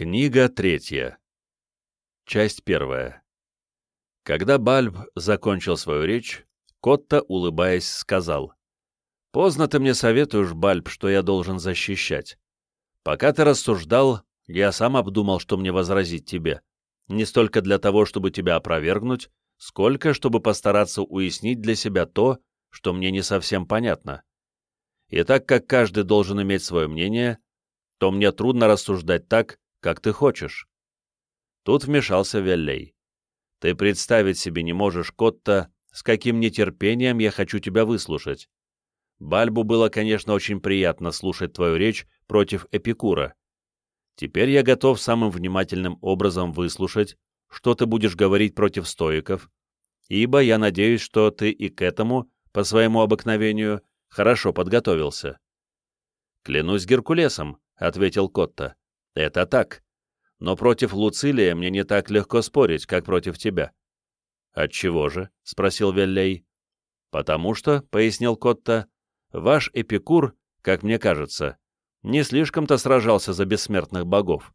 Книга третья. Часть первая. Когда Бальб закончил свою речь, Котта, улыбаясь, сказал, «Поздно ты мне советуешь, Бальб, что я должен защищать. Пока ты рассуждал, я сам обдумал, что мне возразить тебе. Не столько для того, чтобы тебя опровергнуть, сколько, чтобы постараться уяснить для себя то, что мне не совсем понятно. И так как каждый должен иметь свое мнение, то мне трудно рассуждать так, как ты хочешь. Тут вмешался Веллей. Ты представить себе не можешь, Котта, с каким нетерпением я хочу тебя выслушать. Бальбу было, конечно, очень приятно слушать твою речь против Эпикура. Теперь я готов самым внимательным образом выслушать, что ты будешь говорить против стоиков, ибо я надеюсь, что ты и к этому, по своему обыкновению, хорошо подготовился. «Клянусь Геркулесом», — ответил Котта. Это так. Но против Луцилия мне не так легко спорить, как против тебя. Отчего же? — спросил Веллей. Потому что, — пояснил Котта, — ваш Эпикур, как мне кажется, не слишком-то сражался за бессмертных богов.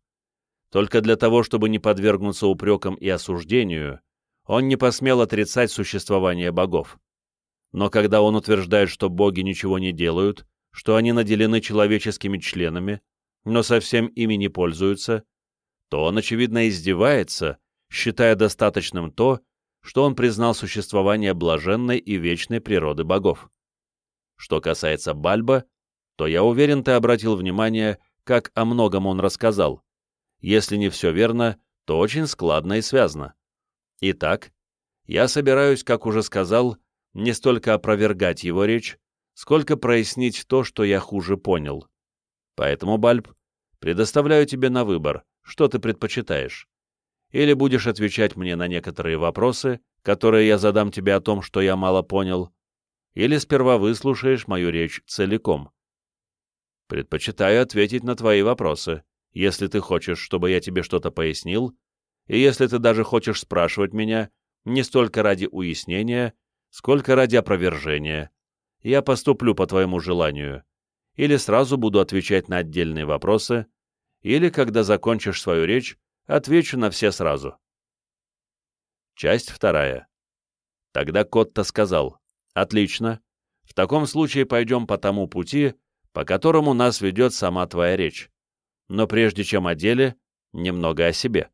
Только для того, чтобы не подвергнуться упрекам и осуждению, он не посмел отрицать существование богов. Но когда он утверждает, что боги ничего не делают, что они наделены человеческими членами, но совсем ими не пользуются, то он, очевидно, издевается, считая достаточным то, что он признал существование блаженной и вечной природы богов. Что касается Бальба, то я уверен, ты обратил внимание, как о многом он рассказал. Если не все верно, то очень складно и связано. Итак, я собираюсь, как уже сказал, не столько опровергать его речь, сколько прояснить то, что я хуже понял. Поэтому, Бальб, предоставляю тебе на выбор, что ты предпочитаешь. Или будешь отвечать мне на некоторые вопросы, которые я задам тебе о том, что я мало понял, или сперва выслушаешь мою речь целиком. Предпочитаю ответить на твои вопросы, если ты хочешь, чтобы я тебе что-то пояснил, и если ты даже хочешь спрашивать меня не столько ради уяснения, сколько ради опровержения. Я поступлю по твоему желанию, или сразу буду отвечать на отдельные вопросы, или, когда закончишь свою речь, отвечу на все сразу. Часть вторая. Тогда Котта сказал, «Отлично. В таком случае пойдем по тому пути, по которому нас ведет сама твоя речь. Но прежде чем о деле, немного о себе.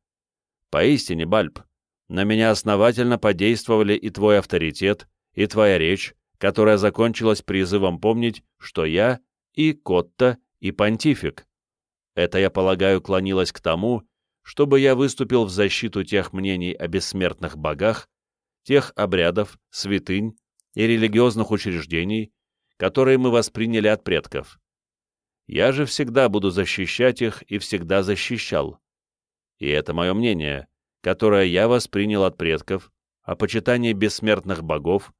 Поистине, Бальб, на меня основательно подействовали и твой авторитет, и твоя речь, которая закончилась призывом помнить, что я и Котта, и Понтифик. Это, я полагаю, клонилось к тому, чтобы я выступил в защиту тех мнений о бессмертных богах, тех обрядов, святынь и религиозных учреждений, которые мы восприняли от предков. Я же всегда буду защищать их и всегда защищал. И это мое мнение, которое я воспринял от предков, о почитании бессмертных богов,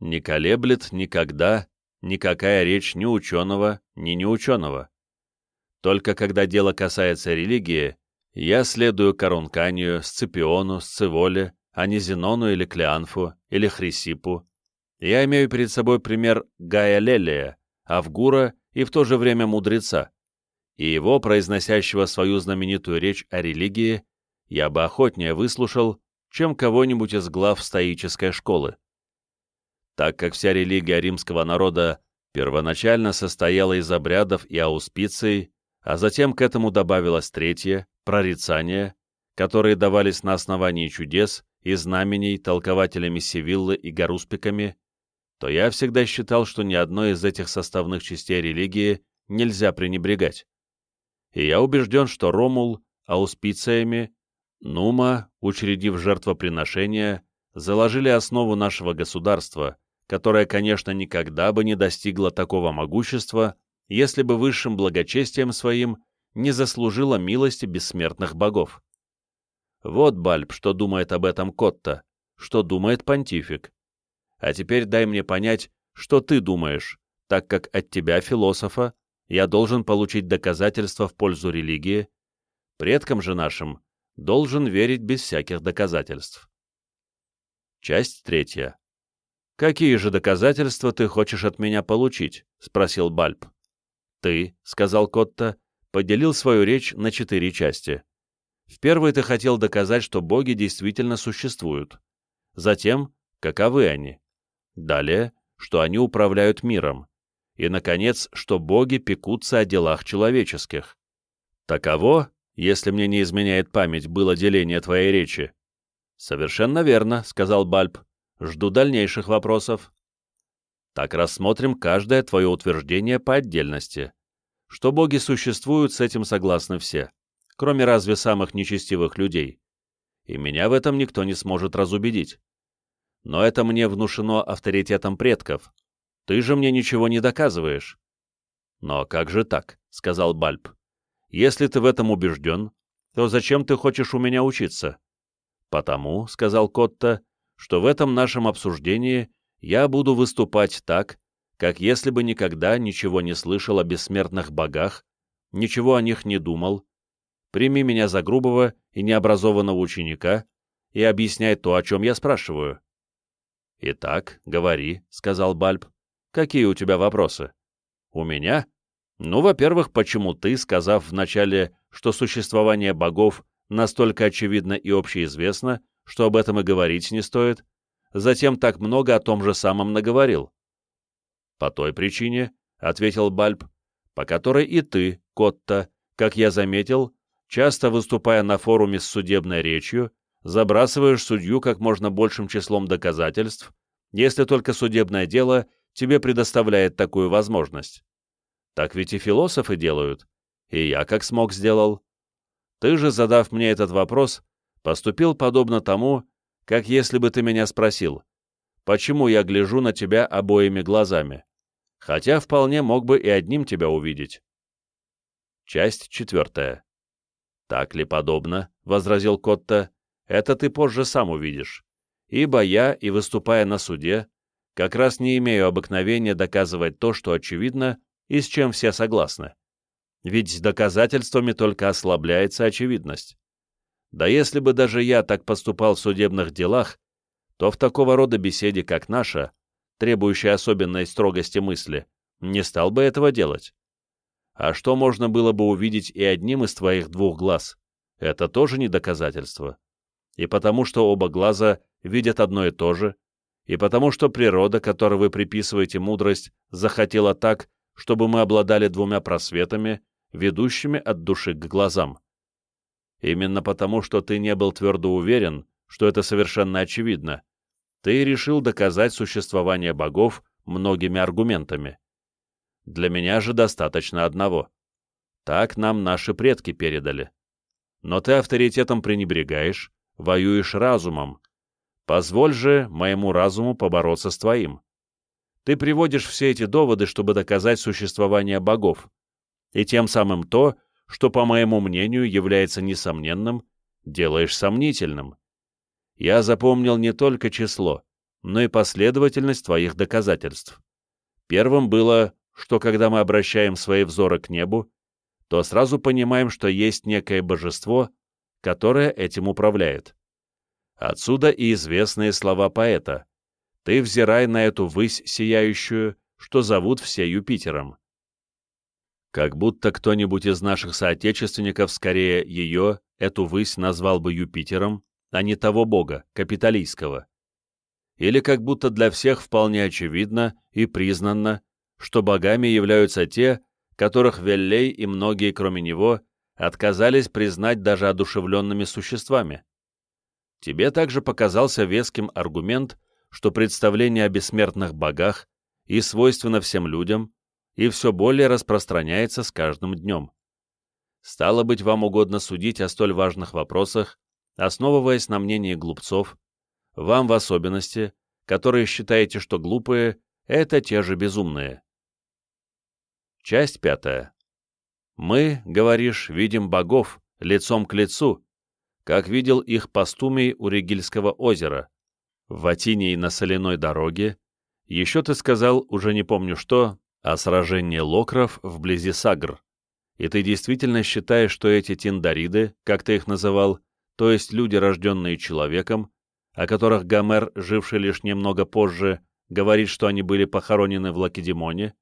не колеблет никогда никакая речь ни ученого, ни неученого. Только когда дело касается религии, я следую Коронканию, Сципиону, Сцеволе, а не Зенону или Клеанфу, или Хрисипу. Я имею перед собой пример Гая Лелия, Авгура и в то же время мудреца, и его, произносящего свою знаменитую речь о религии, я бы охотнее выслушал, чем кого-нибудь из глав стоической школы так как вся религия римского народа первоначально состояла из обрядов и ауспиций, а затем к этому добавилось третье – прорицание, которые давались на основании чудес и знамений толкователями Севиллы и Гаруспиками, то я всегда считал, что ни одной из этих составных частей религии нельзя пренебрегать. И я убежден, что Ромул ауспициями, Нума, учредив жертвоприношения, заложили основу нашего государства – которая, конечно, никогда бы не достигла такого могущества, если бы высшим благочестием своим не заслужила милости бессмертных богов. Вот, Бальб, что думает об этом Котта, что думает понтифик. А теперь дай мне понять, что ты думаешь, так как от тебя, философа, я должен получить доказательства в пользу религии, предкам же нашим должен верить без всяких доказательств. Часть третья. «Какие же доказательства ты хочешь от меня получить?» — спросил Бальб. «Ты», — сказал Котта, поделил свою речь на четыре части. В первой ты хотел доказать, что боги действительно существуют. Затем, каковы они. Далее, что они управляют миром. И, наконец, что боги пекутся о делах человеческих. Таково, если мне не изменяет память, было деление твоей речи. Совершенно верно, сказал Бальб. Жду дальнейших вопросов. Так рассмотрим каждое твое утверждение по отдельности. Что боги существуют, с этим согласны все кроме разве самых нечестивых людей. И меня в этом никто не сможет разубедить. Но это мне внушено авторитетом предков. Ты же мне ничего не доказываешь. Но как же так, — сказал Бальб. Если ты в этом убежден, то зачем ты хочешь у меня учиться? Потому, — сказал Котта, — что в этом нашем обсуждении я буду выступать так, как если бы никогда ничего не слышал о бессмертных богах, ничего о них не думал, Прими меня за грубого и необразованного ученика и объясняй то, о чем я спрашиваю». «Итак, говори», — сказал Бальб. «Какие у тебя вопросы?» «У меня? Ну, во-первых, почему ты, сказав вначале, что существование богов настолько очевидно и общеизвестно, что об этом и говорить не стоит, затем так много о том же самом наговорил?» «По той причине», — ответил Бальб, — «по которой и ты, Котта, как я заметил, часто выступая на форуме с судебной речью, забрасываешь судью как можно большим числом доказательств, если только судебное дело тебе предоставляет такую возможность. Так ведь и философы делают, и я как смог сделал. Ты же, задав мне этот вопрос, поступил подобно тому, как если бы ты меня спросил, почему я гляжу на тебя обоими глазами, хотя вполне мог бы и одним тебя увидеть. Часть четвертая. «Так ли подобно?» — возразил Котта. «Это ты позже сам увидишь. Ибо я, и выступая на суде, как раз не имею обыкновения доказывать то, что очевидно, и с чем все согласны. Ведь с доказательствами только ослабляется очевидность. Да если бы даже я так поступал в судебных делах, то в такого рода беседе, как наша, требующей особенной строгости мысли, не стал бы этого делать. А что можно было бы увидеть и одним из твоих двух глаз? Это тоже не доказательство. И потому что оба глаза видят одно и то же, и потому что природа, которой вы приписываете мудрость, захотела так, чтобы мы обладали двумя просветами, ведущими от души к глазам. Именно потому, что ты не был твердо уверен, что это совершенно очевидно, ты решил доказать существование богов многими аргументами. Для меня же достаточно одного. Так нам наши предки передали. Но ты авторитетом пренебрегаешь, воюешь разумом. Позволь же моему разуму побороться с твоим. Ты приводишь все эти доводы, чтобы доказать существование богов, и тем самым то, что, по моему мнению, является несомненным, делаешь сомнительным. Я запомнил не только число, но и последовательность твоих доказательств. Первым было что когда мы обращаем свои взоры к небу, то сразу понимаем, что есть некое божество, которое этим управляет. Отсюда и известные слова поэта «Ты взирай на эту высь сияющую, что зовут все Юпитером». Как будто кто-нибудь из наших соотечественников скорее ее, эту высь, назвал бы Юпитером, а не того бога, капиталийского. Или как будто для всех вполне очевидно и признанно, что богами являются те, которых Веллей и многие, кроме него, отказались признать даже одушевленными существами. Тебе также показался веским аргумент, что представление о бессмертных богах и свойственно всем людям, и все более распространяется с каждым днем. Стало быть, вам угодно судить о столь важных вопросах, основываясь на мнении глупцов, вам в особенности, которые считаете, что глупые — это те же безумные. Часть пятая. Мы, говоришь, видим богов лицом к лицу, как видел их Пастумий у Ригильского озера, в Атинии на соляной дороге, еще ты сказал, уже не помню что, о сражении локров вблизи Сагр. И ты действительно считаешь, что эти тиндариды, как ты их называл, то есть люди, рожденные человеком, о которых Гомер, живший лишь немного позже, говорит, что они были похоронены в Лакедемоне,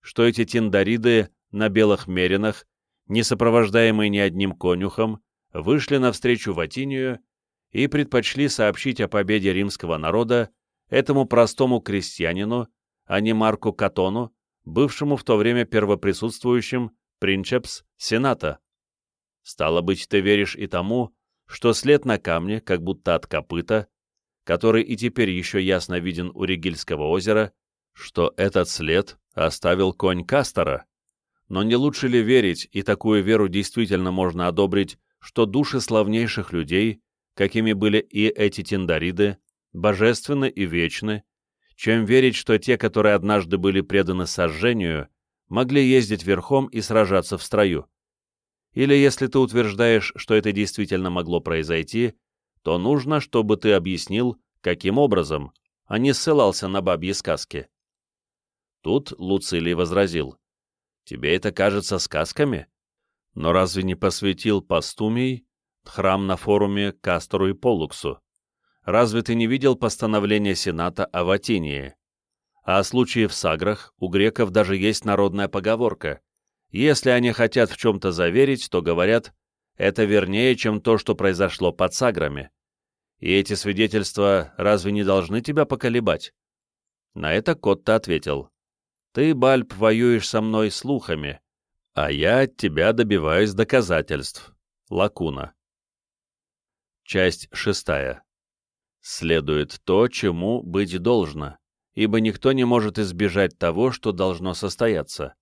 что эти тиндариды на белых меринах не сопровождаемые ни одним конюхом, вышли навстречу Ватинию и предпочли сообщить о победе римского народа этому простому крестьянину, а не Марку Катону, бывшему в то время первоприсутствующим принчепс Сената. Стало быть, ты веришь и тому, что след на камне, как будто от копыта, который и теперь еще ясно виден у Ригильского озера, что этот след оставил конь Кастора. Но не лучше ли верить, и такую веру действительно можно одобрить, что души славнейших людей, какими были и эти тиндариды, божественны и вечны, чем верить, что те, которые однажды были преданы сожжению, могли ездить верхом и сражаться в строю. Или если ты утверждаешь, что это действительно могло произойти, то нужно, чтобы ты объяснил, каким образом, а не ссылался на бабьи сказки. Тут Луцилий возразил. «Тебе это кажется сказками? Но разве не посвятил Пастумий храм на форуме Кастору и Полуксу? Разве ты не видел постановление Сената о Ватинии? А о случае в Саграх у греков даже есть народная поговорка. Если они хотят в чем-то заверить, то говорят, это вернее, чем то, что произошло под Саграми. И эти свидетельства разве не должны тебя поколебать? На это Котта ответил. Ты, Бальб, воюешь со мной слухами, а я от тебя добиваюсь доказательств. Лакуна. Часть шестая. Следует то, чему быть должно, ибо никто не может избежать того, что должно состояться.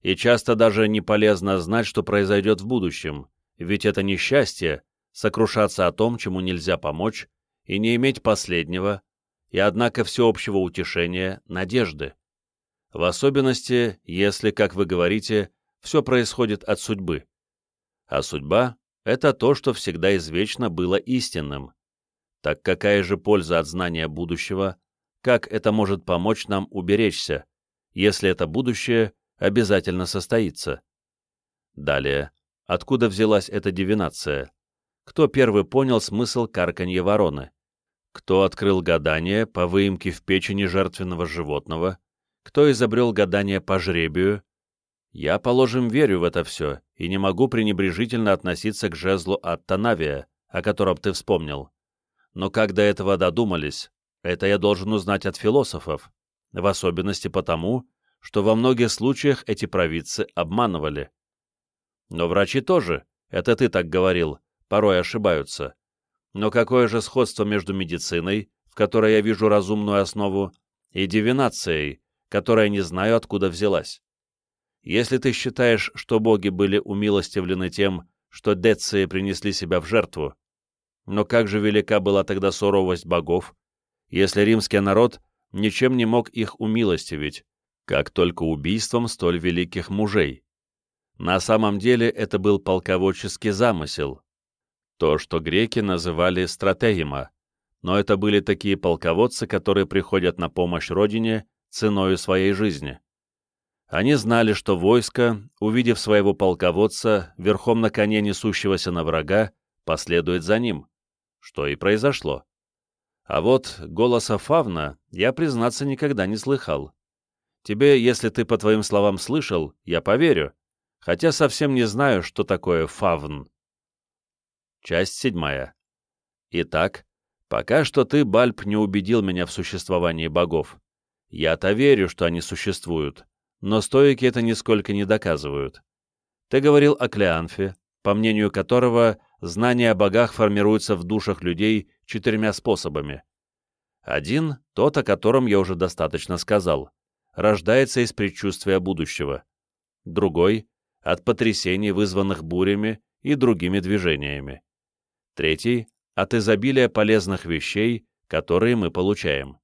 И часто даже не полезно знать, что произойдет в будущем, ведь это несчастье, сокрушаться о том, чему нельзя помочь, и не иметь последнего, и однако всеобщего утешения, надежды. В особенности, если, как вы говорите, все происходит от судьбы. А судьба — это то, что всегда извечно было истинным. Так какая же польза от знания будущего, как это может помочь нам уберечься, если это будущее обязательно состоится? Далее, откуда взялась эта дивинация? кто первый понял смысл карканья вороны, кто открыл гадание по выемке в печени жертвенного животного, кто изобрел гадание по жребию. Я, положим, верю в это все и не могу пренебрежительно относиться к жезлу от Танавия, о котором ты вспомнил. Но как до этого додумались, это я должен узнать от философов, в особенности потому, что во многих случаях эти провидцы обманывали. Но врачи тоже, это ты так говорил, порой ошибаются. Но какое же сходство между медициной, в которой я вижу разумную основу, и дивинацией, которая не знаю, откуда взялась? Если ты считаешь, что боги были умилостивлены тем, что Деции принесли себя в жертву, но как же велика была тогда суровость богов, если римский народ ничем не мог их умилостивить, как только убийством столь великих мужей? На самом деле это был полководческий замысел, то, что греки называли стратегима, но это были такие полководцы, которые приходят на помощь родине ценою своей жизни. Они знали, что войско, увидев своего полководца, верхом на коне несущегося на врага, последует за ним, что и произошло. А вот голоса Фавна я, признаться, никогда не слыхал. Тебе, если ты по твоим словам слышал, я поверю, хотя совсем не знаю, что такое Фавн. Часть седьмая. Итак, пока что ты, Бальб, не убедил меня в существовании богов. Я-то верю, что они существуют, но стоики это нисколько не доказывают. Ты говорил о Клеанфе, по мнению которого знание о богах формируется в душах людей четырьмя способами. Один, тот, о котором я уже достаточно сказал, рождается из предчувствия будущего. Другой — от потрясений, вызванных бурями и другими движениями третий — от изобилия полезных вещей, которые мы получаем.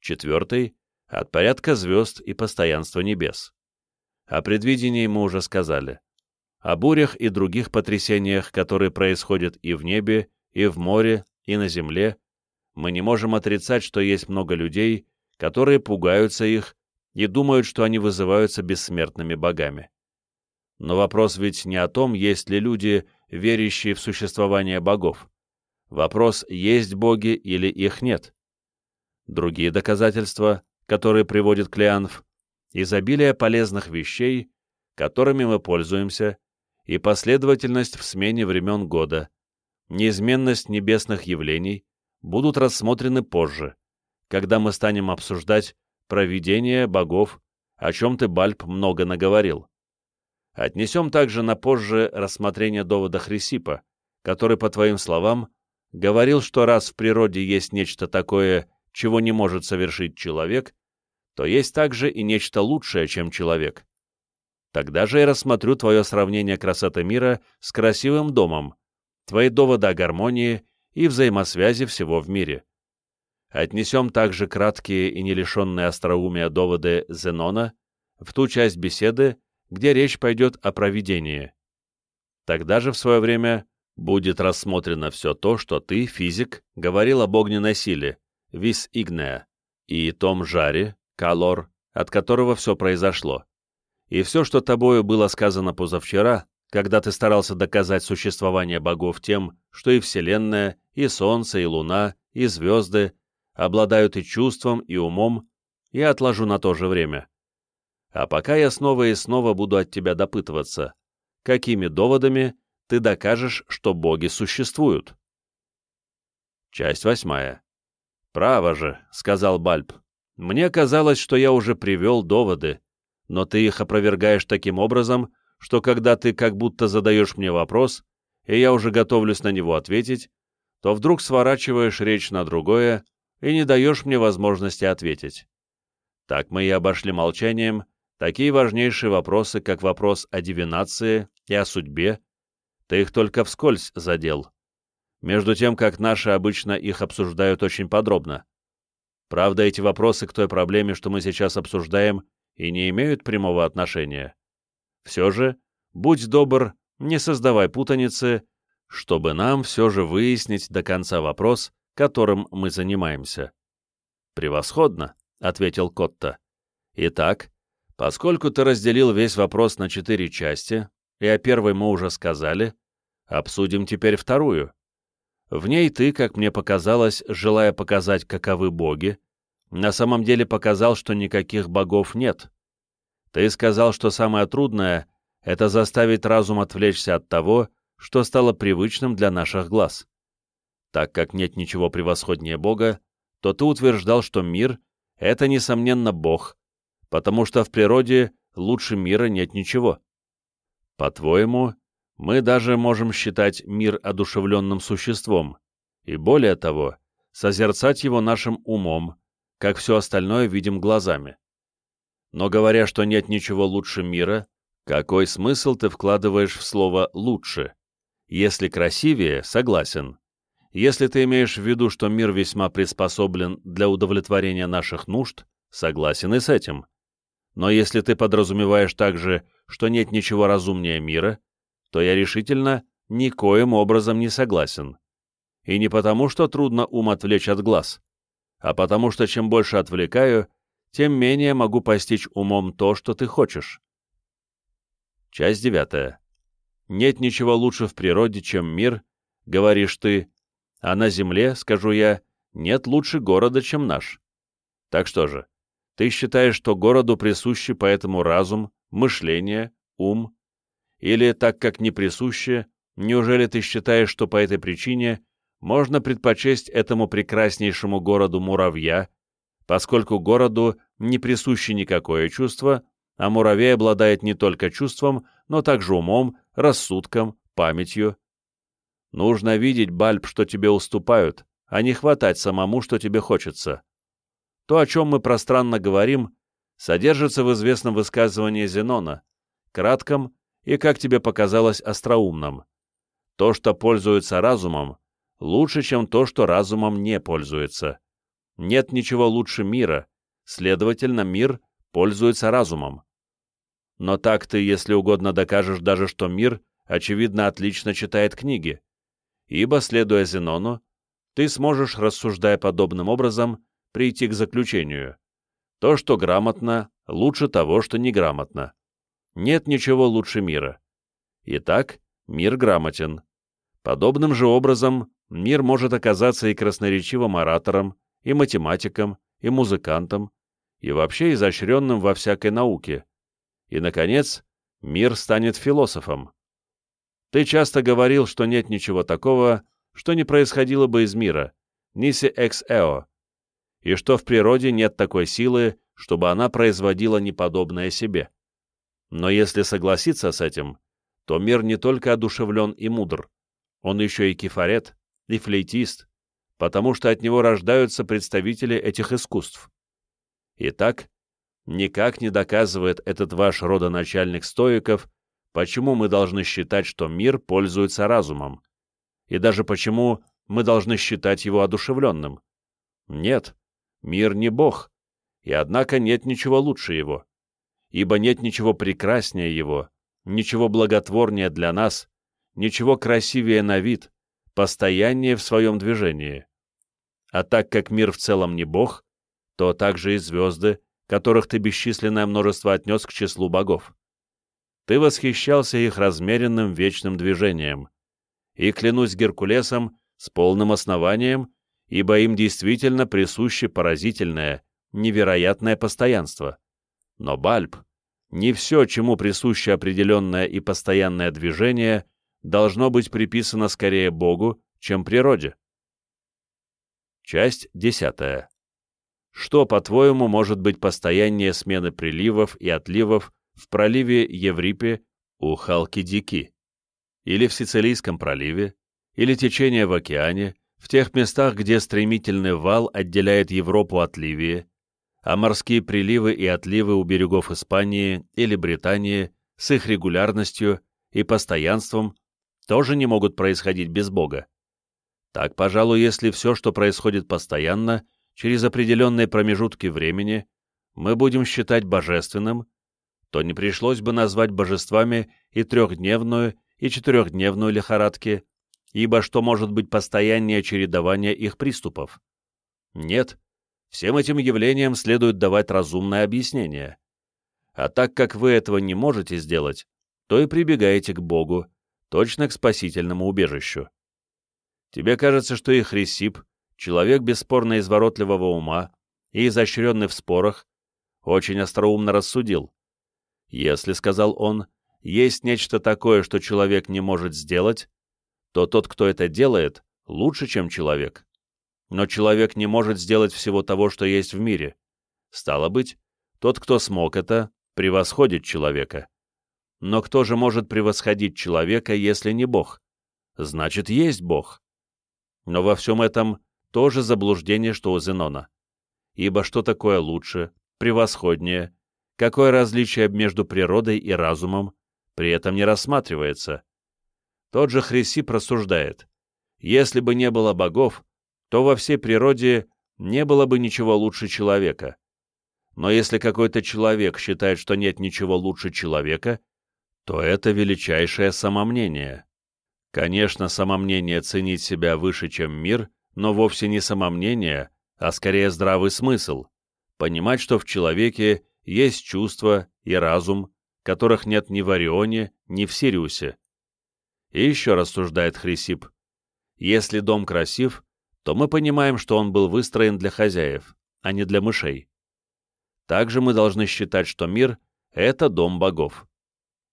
Четвертый — от порядка звезд и постоянства небес. О предвидении мы уже сказали. О бурях и других потрясениях, которые происходят и в небе, и в море, и на земле, мы не можем отрицать, что есть много людей, которые пугаются их и думают, что они вызываются бессмертными богами. Но вопрос ведь не о том, есть ли люди, верящие в существование богов. Вопрос, есть боги или их нет. Другие доказательства, которые приводит Клеанф, изобилие полезных вещей, которыми мы пользуемся, и последовательность в смене времен года, неизменность небесных явлений будут рассмотрены позже, когда мы станем обсуждать провидение богов, о чем ты, Бальб, много наговорил. Отнесем также на позже рассмотрение довода Хрисипа, который, по твоим словам, говорил, что раз в природе есть нечто такое, чего не может совершить человек, то есть также и нечто лучшее, чем человек. Тогда же я рассмотрю твое сравнение красоты мира с красивым домом, твои доводы о гармонии и взаимосвязи всего в мире. Отнесем также краткие и не лишенные остроумия доводы Зенона в ту часть беседы, где речь пойдет о провидении. Тогда же в свое время будет рассмотрено все то, что ты, физик, говорил об огненной силе, вис игнеа, и том жаре, калор, от которого все произошло. И все, что тобою было сказано позавчера, когда ты старался доказать существование богов тем, что и Вселенная, и Солнце, и Луна, и звезды обладают и чувством, и умом, я отложу на то же время. А пока я снова и снова буду от тебя допытываться, какими доводами ты докажешь, что боги существуют. Часть восьмая. «Право же», — сказал Бальб. «Мне казалось, что я уже привел доводы, но ты их опровергаешь таким образом, что когда ты как будто задаешь мне вопрос, и я уже готовлюсь на него ответить, то вдруг сворачиваешь речь на другое и не даешь мне возможности ответить. Так мы и обошли молчанием Такие важнейшие вопросы, как вопрос о дивинации и о судьбе, ты их только вскользь задел, между тем, как наши обычно их обсуждают очень подробно. Правда, эти вопросы к той проблеме, что мы сейчас обсуждаем, и не имеют прямого отношения. Все же, будь добр, не создавай путаницы, чтобы нам все же выяснить до конца вопрос, которым мы занимаемся. «Превосходно», — ответил Котта. «Итак, Поскольку ты разделил весь вопрос на четыре части, и о первой мы уже сказали, обсудим теперь вторую. В ней ты, как мне показалось, желая показать, каковы боги, на самом деле показал, что никаких богов нет. Ты сказал, что самое трудное — это заставить разум отвлечься от того, что стало привычным для наших глаз. Так как нет ничего превосходнее Бога, то ты утверждал, что мир — это, несомненно, Бог, потому что в природе лучше мира нет ничего. По-твоему, мы даже можем считать мир одушевленным существом, и более того, созерцать его нашим умом, как все остальное видим глазами. Но говоря, что нет ничего лучше мира, какой смысл ты вкладываешь в слово «лучше»? Если красивее, согласен. Если ты имеешь в виду, что мир весьма приспособлен для удовлетворения наших нужд, согласен и с этим. Но если ты подразумеваешь также, что нет ничего разумнее мира, то я решительно никоим образом не согласен. И не потому, что трудно ум отвлечь от глаз, а потому что чем больше отвлекаю, тем менее могу постичь умом то, что ты хочешь. Часть девятая. Нет ничего лучше в природе, чем мир, говоришь ты, а на земле, скажу я, нет лучше города, чем наш. Так что же, ты считаешь, что городу присущи поэтому разум, мышление, ум? Или, так как не присуще, неужели ты считаешь, что по этой причине можно предпочесть этому прекраснейшему городу муравья, поскольку городу не присуще никакое чувство, а муравей обладает не только чувством, но также умом, рассудком, памятью. Нужно видеть, Бальб, что тебе уступают, а не хватать самому, что тебе хочется. То, о чем мы пространно говорим, содержится в известном высказывании Зенона, кратком и, как тебе показалось, остроумном. То, что пользуется разумом, лучше, чем то, что разумом не пользуется. Нет ничего лучше мира, следовательно, мир пользуется разумом. Но так ты, если угодно, докажешь даже, что мир, очевидно, отлично читает книги. Ибо, следуя Зенону, ты сможешь, рассуждая подобным образом, прийти к заключению. То, что грамотно, лучше того, что неграмотно. Нет ничего лучше мира. Итак, мир грамотен. Подобным же образом мир может оказаться и красноречивым оратором, и математиком, и музыкантом, и вообще изощренным во всякой науке. И, наконец, мир станет философом. Ты часто говорил, что нет ничего такого, что не происходило бы из мира, ниси экс эо, и что в природе нет такой силы, чтобы она производила неподобное себе. Но если согласиться с этим, то мир не только одушевлен и мудр, он еще и кефарет, и флейтист, потому что от него рождаются представители этих искусств. Итак, никак не доказывает этот ваш родоначальник стоиков, почему мы должны считать, что мир пользуется разумом, и даже почему мы должны считать его одушевленным. Нет, мир не Бог, и однако нет ничего лучше его, ибо нет ничего прекраснее его, ничего благотворнее для нас, ничего красивее на вид, постояннее в своем движении. А так как мир в целом не Бог, то также и звезды, которых ты бесчисленное множество отнес к числу богов. Ты восхищался их размеренным вечным движением. И клянусь Геркулесом с полным основанием, ибо им действительно присуще поразительное, невероятное постоянство. Но Бальб, не все, чему присуще определенное и постоянное движение, должно быть приписано скорее Богу, чем природе. Часть десятая. Что, по-твоему, может быть постояннее смены приливов и отливов в проливе Еврипе у Халкидики? Или в Сицилийском проливе? Или течение в океане, в тех местах, где стремительный вал отделяет Европу от Ливии, а морские приливы и отливы у берегов Испании или Британии с их регулярностью и постоянством тоже не могут происходить без Бога. Так, пожалуй, если все, что происходит постоянно, через определенные промежутки времени, мы будем считать божественным, то не пришлось бы назвать божествами и трехдневную, и четырехдневную лихорадки, ибо что может быть постояннее чередование их приступов? Нет, всем этим явлениям следует давать разумное объяснение. А так как вы этого не можете сделать, то и прибегаете к Богу, точно к спасительному убежищу. Тебе кажется, что и Хрисип, человек бесспорно изворотливого ума и изощренный в спорах, очень остроумно рассудил. Если, сказал он, есть нечто такое, что человек не может сделать, то тот, кто это делает, лучше, чем человек. Но человек не может сделать всего того, что есть в мире. Стало быть, тот, кто смог это, превосходит человека. Но кто же может превосходить человека, если не Бог? Значит, есть Бог. Но во всем этом тоже заблуждение, что у Зенона. Ибо что такое лучше, превосходнее, какое различие между природой и разумом, при этом не рассматривается. Тот же Хрисип рассуждает, если бы не было богов, то во всей природе не было бы ничего лучше человека. Но если какой-то человек считает, что нет ничего лучше человека, то это величайшее самомнение. Конечно, самомнение ценить себя выше, чем мир, но вовсе не самомнение, а скорее здравый смысл. Понимать, что в человеке есть чувства и разум, которых нет ни в Орионе, ни в Сириусе. И еще рассуждает Хрисип. Если дом красив, то мы понимаем, что он был выстроен для хозяев, а не для мышей. Также мы должны считать, что мир — это дом богов.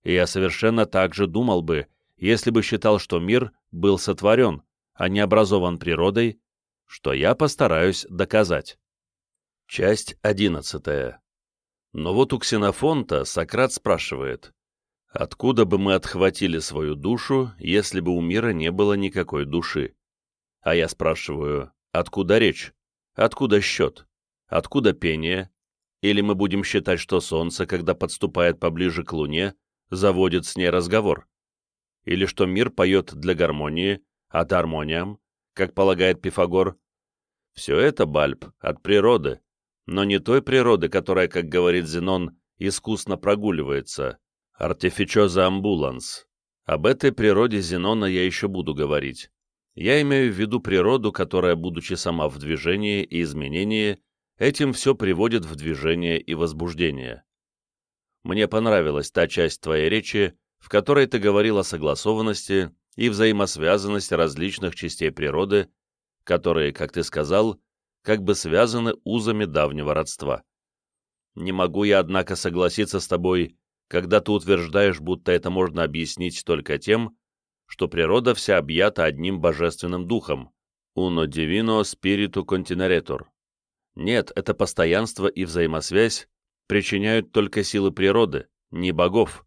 И я совершенно так же думал бы, если бы считал, что мир был сотворен, а не образован природой, что я постараюсь доказать. Часть одиннадцатая. Но вот у Ксенофонта Сократ спрашивает, откуда бы мы отхватили свою душу, если бы у мира не было никакой души? А я спрашиваю, откуда речь? Откуда счет? Откуда пение? Или мы будем считать, что солнце, когда подступает поближе к луне, заводит с ней разговор? или что мир поет для гармонии, а гармониям, как полагает Пифагор. Все это, Бальб, от природы, но не той природы, которая, как говорит Зенон, искусно прогуливается, артифичоза амбуланс. Об этой природе Зенона я еще буду говорить. Я имею в виду природу, которая, будучи сама в движении и изменении, этим все приводит в движение и возбуждение. Мне понравилась та часть твоей речи, в которой ты говорил о согласованности и взаимосвязанности различных частей природы, которые, как ты сказал, как бы связаны узами давнего родства. Не могу я, однако, согласиться с тобой, когда ты утверждаешь, будто это можно объяснить только тем, что природа вся объята одним божественным духом «uno divino spiritu contineretur». Нет, это постоянство и взаимосвязь причиняют только силы природы, не богов.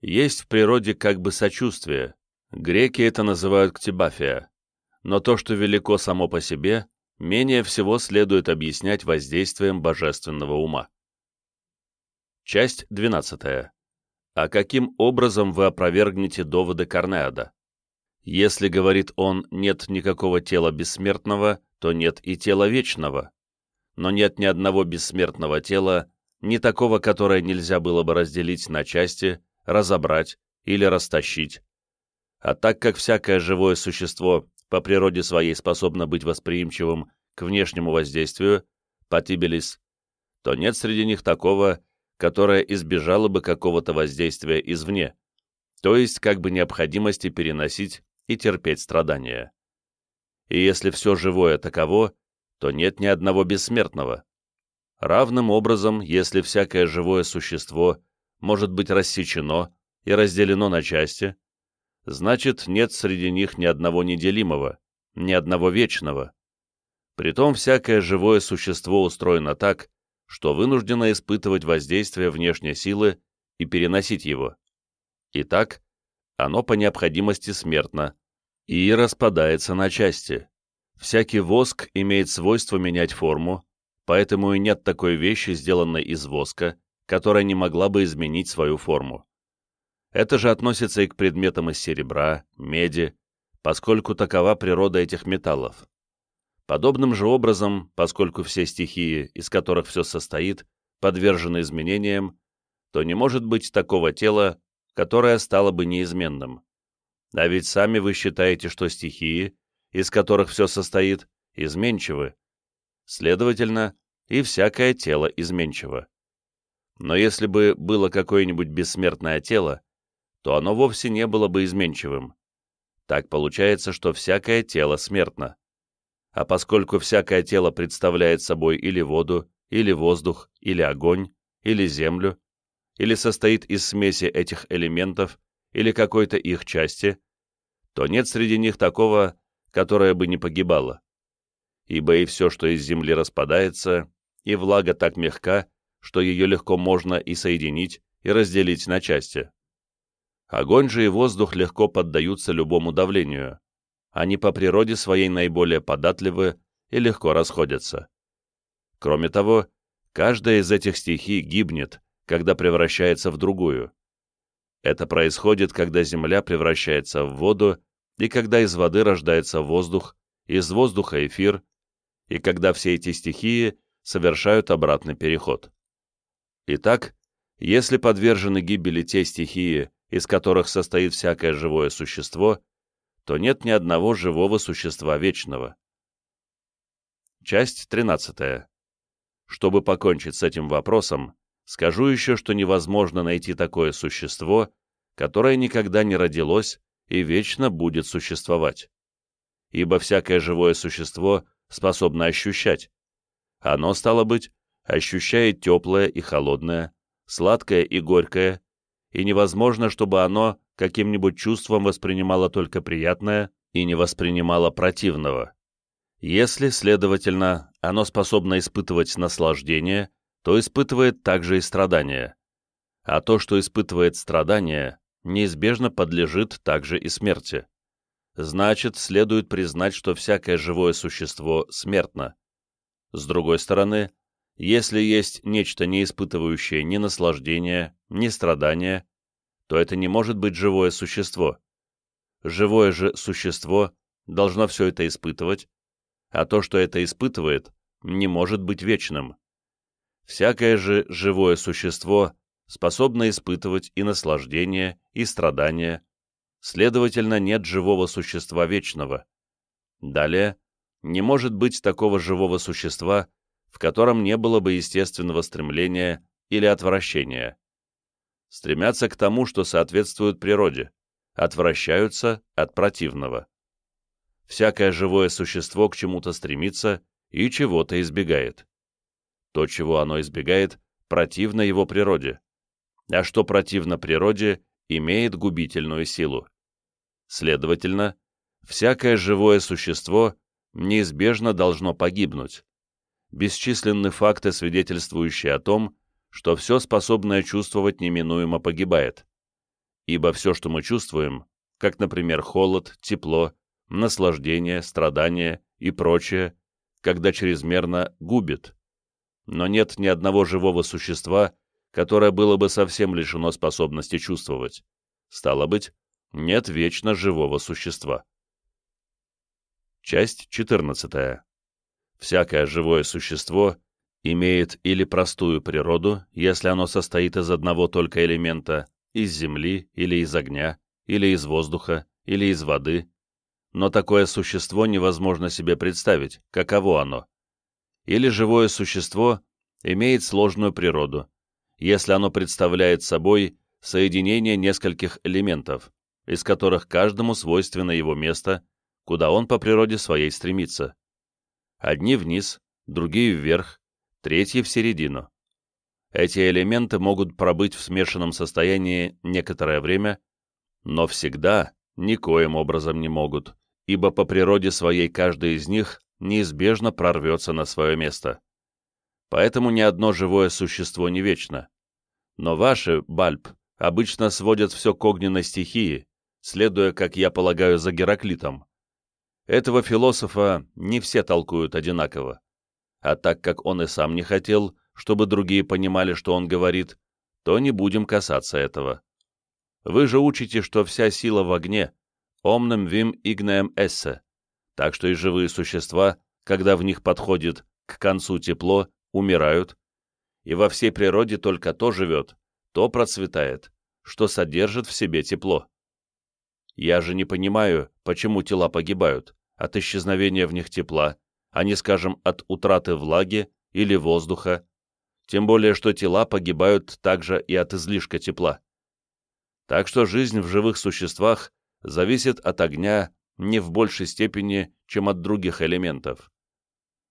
Есть в природе как бы сочувствие. Греки это называют ктибафия. Но то, что велико само по себе, менее всего следует объяснять воздействием божественного ума. Часть 12. А каким образом вы опровергнете доводы Корнеада? Если, говорит он, нет никакого тела бессмертного, то нет и тела вечного. Но нет ни одного бессмертного тела, ни такого, которое нельзя было бы разделить на части, разобрать или растащить. А так как всякое живое существо по природе своей способно быть восприимчивым к внешнему воздействию, патибелис, то нет среди них такого, которое избежало бы какого-то воздействия извне, то есть как бы необходимости переносить и терпеть страдания. И если все живое таково, то нет ни одного бессмертного. Равным образом, если всякое живое существо может быть рассечено и разделено на части, значит, нет среди них ни одного неделимого, ни одного вечного. Притом всякое живое существо устроено так, что вынуждено испытывать воздействие внешней силы и переносить его. Итак, оно по необходимости смертно и распадается на части. Всякий воск имеет свойство менять форму, поэтому и нет такой вещи, сделанной из воска, которая не могла бы изменить свою форму. Это же относится и к предметам из серебра, меди, поскольку такова природа этих металлов. Подобным же образом, поскольку все стихии, из которых все состоит, подвержены изменениям, то не может быть такого тела, которое стало бы неизменным. А ведь сами вы считаете, что стихии, из которых все состоит, изменчивы. Следовательно, и всякое тело изменчиво. Но если бы было какое-нибудь бессмертное тело, то оно вовсе не было бы изменчивым. Так получается, что всякое тело смертно. А поскольку всякое тело представляет собой или воду, или воздух, или огонь, или землю, или состоит из смеси этих элементов, или какой-то их части, то нет среди них такого, которое бы не погибало. Ибо и все, что из земли распадается, и влага так мягка, что ее легко можно и соединить, и разделить на части. Огонь же и воздух легко поддаются любому давлению. Они по природе своей наиболее податливы и легко расходятся. Кроме того, каждая из этих стихий гибнет, когда превращается в другую. Это происходит, когда земля превращается в воду, и когда из воды рождается воздух, из воздуха эфир, и когда все эти стихии совершают обратный переход. Итак, если подвержены гибели те стихии, из которых состоит всякое живое существо, то нет ни одного живого существа вечного. Часть 13. Чтобы покончить с этим вопросом, скажу еще, что невозможно найти такое существо, которое никогда не родилось и вечно будет существовать. Ибо всякое живое существо способно ощущать. Оно, стало быть, ощущает теплое и холодное, сладкое и горькое, и невозможно, чтобы оно каким-нибудь чувством воспринимало только приятное и не воспринимало противного. Если, следовательно, оно способно испытывать наслаждение, то испытывает также и страдания. А то, что испытывает страдания, неизбежно подлежит также и смерти. Значит, следует признать, что всякое живое существо смертно. С другой стороны, если есть нечто, не испытывающее ни наслаждения, ни страдания, то это не может быть живое существо. Живое же существо должно все это испытывать, а то, что это испытывает, не может быть вечным. Всякое же живое существо способно испытывать и наслаждение, и страдания, следовательно, нет живого существа вечного. Далее, не может быть такого живого существа, в котором не было бы естественного стремления или отвращения. Стремятся к тому, что соответствует природе, отвращаются от противного. Всякое живое существо к чему-то стремится и чего-то избегает. То, чего оно избегает, противно его природе, а что противно природе, имеет губительную силу. Следовательно, всякое живое существо неизбежно должно погибнуть. Бесчисленны факты, свидетельствующие о том, что все способное чувствовать неминуемо погибает. Ибо все, что мы чувствуем, как, например, холод, тепло, наслаждение, страдание и прочее, когда чрезмерно губит. Но нет ни одного живого существа, которое было бы совсем лишено способности чувствовать. Стало быть, нет вечно живого существа. Часть 14. Всякое живое существо имеет или простую природу, если оно состоит из одного только элемента, из земли или из огня, или из воздуха, или из воды, но такое существо невозможно себе представить, каково оно. Или живое существо имеет сложную природу, если оно представляет собой соединение нескольких элементов, из которых каждому свойственно его место, куда он по природе своей стремится. Одни вниз, другие вверх, третьи в середину. Эти элементы могут пробыть в смешанном состоянии некоторое время, но всегда никоим образом не могут, ибо по природе своей каждый из них неизбежно прорвется на свое место. Поэтому ни одно живое существо не вечно. Но ваши, Бальб, обычно сводят все к огненной стихии, следуя, как я полагаю, за Гераклитом. Этого философа не все толкуют одинаково. А так как он и сам не хотел, чтобы другие понимали, что он говорит, то не будем касаться этого. Вы же учите, что вся сила в огне, omnem vim igneam esse, так что и живые существа, когда в них подходит к концу тепло, умирают, и во всей природе только то живет, то процветает, что содержит в себе тепло. Я же не понимаю, почему тела погибают от исчезновения в них тепла, а не, скажем, от утраты влаги или воздуха, тем более, что тела погибают также и от излишка тепла. Так что жизнь в живых существах зависит от огня не в большей степени, чем от других элементов.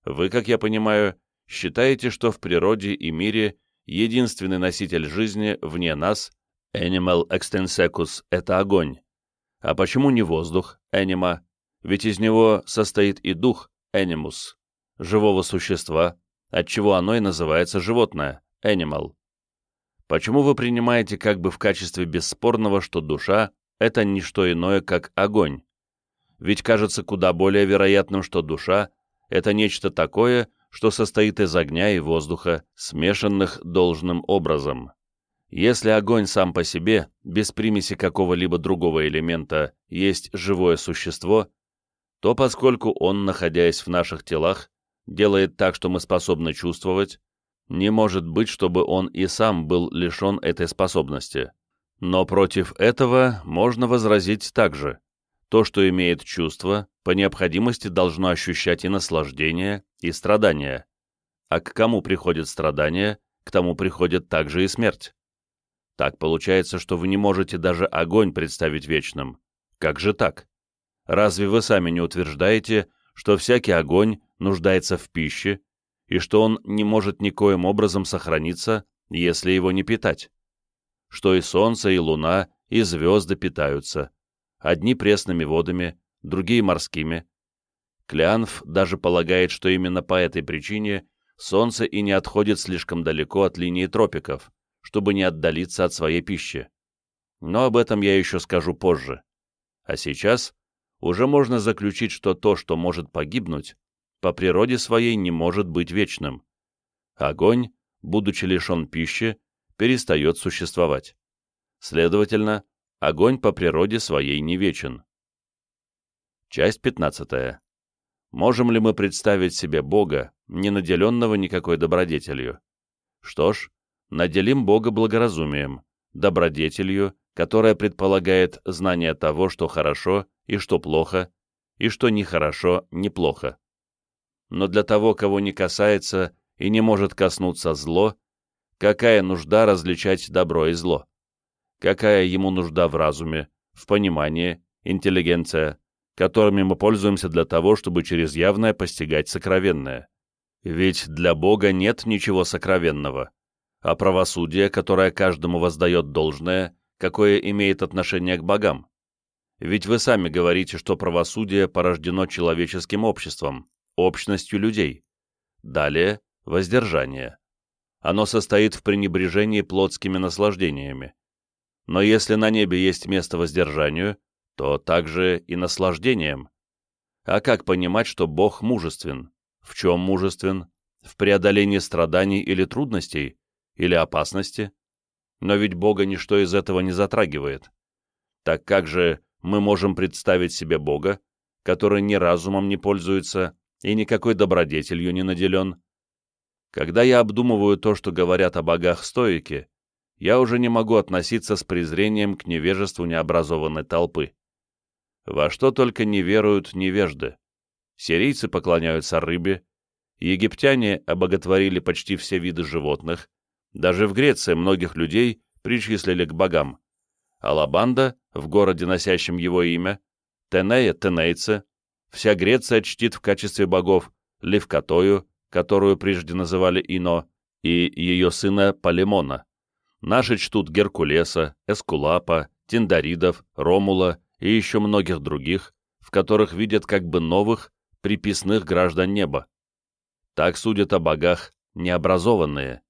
Вы, как я понимаю, считаете, что в природе и мире единственный носитель жизни вне нас, animal extensecus, это огонь. А почему не воздух, anima? Ведь из него состоит и дух, animus, живого существа, отчего оно и называется животное, animal. Почему вы принимаете как бы в качестве бесспорного, что душа — это не что иное, как огонь? Ведь кажется куда более вероятным, что душа — это нечто такое, что состоит из огня и воздуха, смешанных должным образом. Если огонь сам по себе, без примеси какого-либо другого элемента, есть живое существо, то поскольку он, находясь в наших телах, делает так, что мы способны чувствовать, не может быть, чтобы он и сам был лишен этой способности. Но против этого можно возразить также. То, что имеет чувство, по необходимости должно ощущать и наслаждение, и страдания. А к кому приходит страдание, к тому приходит также и смерть. Так получается, что вы не можете даже огонь представить вечным. Как же так? Разве вы сами не утверждаете, что всякий огонь нуждается в пище, и что он не может никоим образом сохраниться, если его не питать? Что и солнце, и луна, и звезды питаются, одни пресными водами, другие морскими. Клеанф даже полагает, что именно по этой причине Солнце и не отходит слишком далеко от линии тропиков, чтобы не отдалиться от своей пищи. Но об этом я еще скажу позже. А сейчас уже можно заключить, что то, что может погибнуть, по природе своей не может быть вечным. Огонь, будучи лишен пищи, перестает существовать. Следовательно, огонь по природе своей не вечен. Часть 15. Можем ли мы представить себе Бога, не наделенного никакой добродетелью? Что ж, наделим Бога благоразумием, добродетелью, которая предполагает знание того, что хорошо и что плохо, и что нехорошо, неплохо. Но для того, кого не касается и не может коснуться зло, какая нужда различать добро и зло? Какая ему нужда в разуме, в понимании, интеллигенция, которыми мы пользуемся для того, чтобы через явное постигать сокровенное? Ведь для Бога нет ничего сокровенного, а правосудие, которое каждому воздает должное, какое имеет отношение к богам. ведь вы сами говорите, что правосудие порождено человеческим обществом, общностью людей. Далее – воздержание. Оно состоит в пренебрежении плотскими наслаждениями. Но если на небе есть место воздержанию, то также и наслаждением. А как понимать, что Бог мужествен? В чем мужествен? В преодолении страданий или трудностей? Или опасности? Но ведь Бога ничто из этого не затрагивает. Так как же мы можем представить себе Бога, который ни разумом не пользуется и никакой добродетелью не наделен? Когда я обдумываю то, что говорят о богах стойки, я уже не могу относиться с презрением к невежеству необразованной толпы. Во что только не веруют невежды. Сирийцы поклоняются рыбе, египтяне обоготворили почти все виды животных, даже в Греции многих людей причислили к богам. Алабанда, в городе, носящем его имя, Тенея – тенейцы, вся Греция чтит в качестве богов Левкатою, которую прежде называли Ино, и ее сына Полемона. Наши чтут Геркулеса, Эскулапа, Тиндаридов, Ромула и еще многих других, в которых видят как бы новых, приписных граждан неба. Так судят о богах необразованные.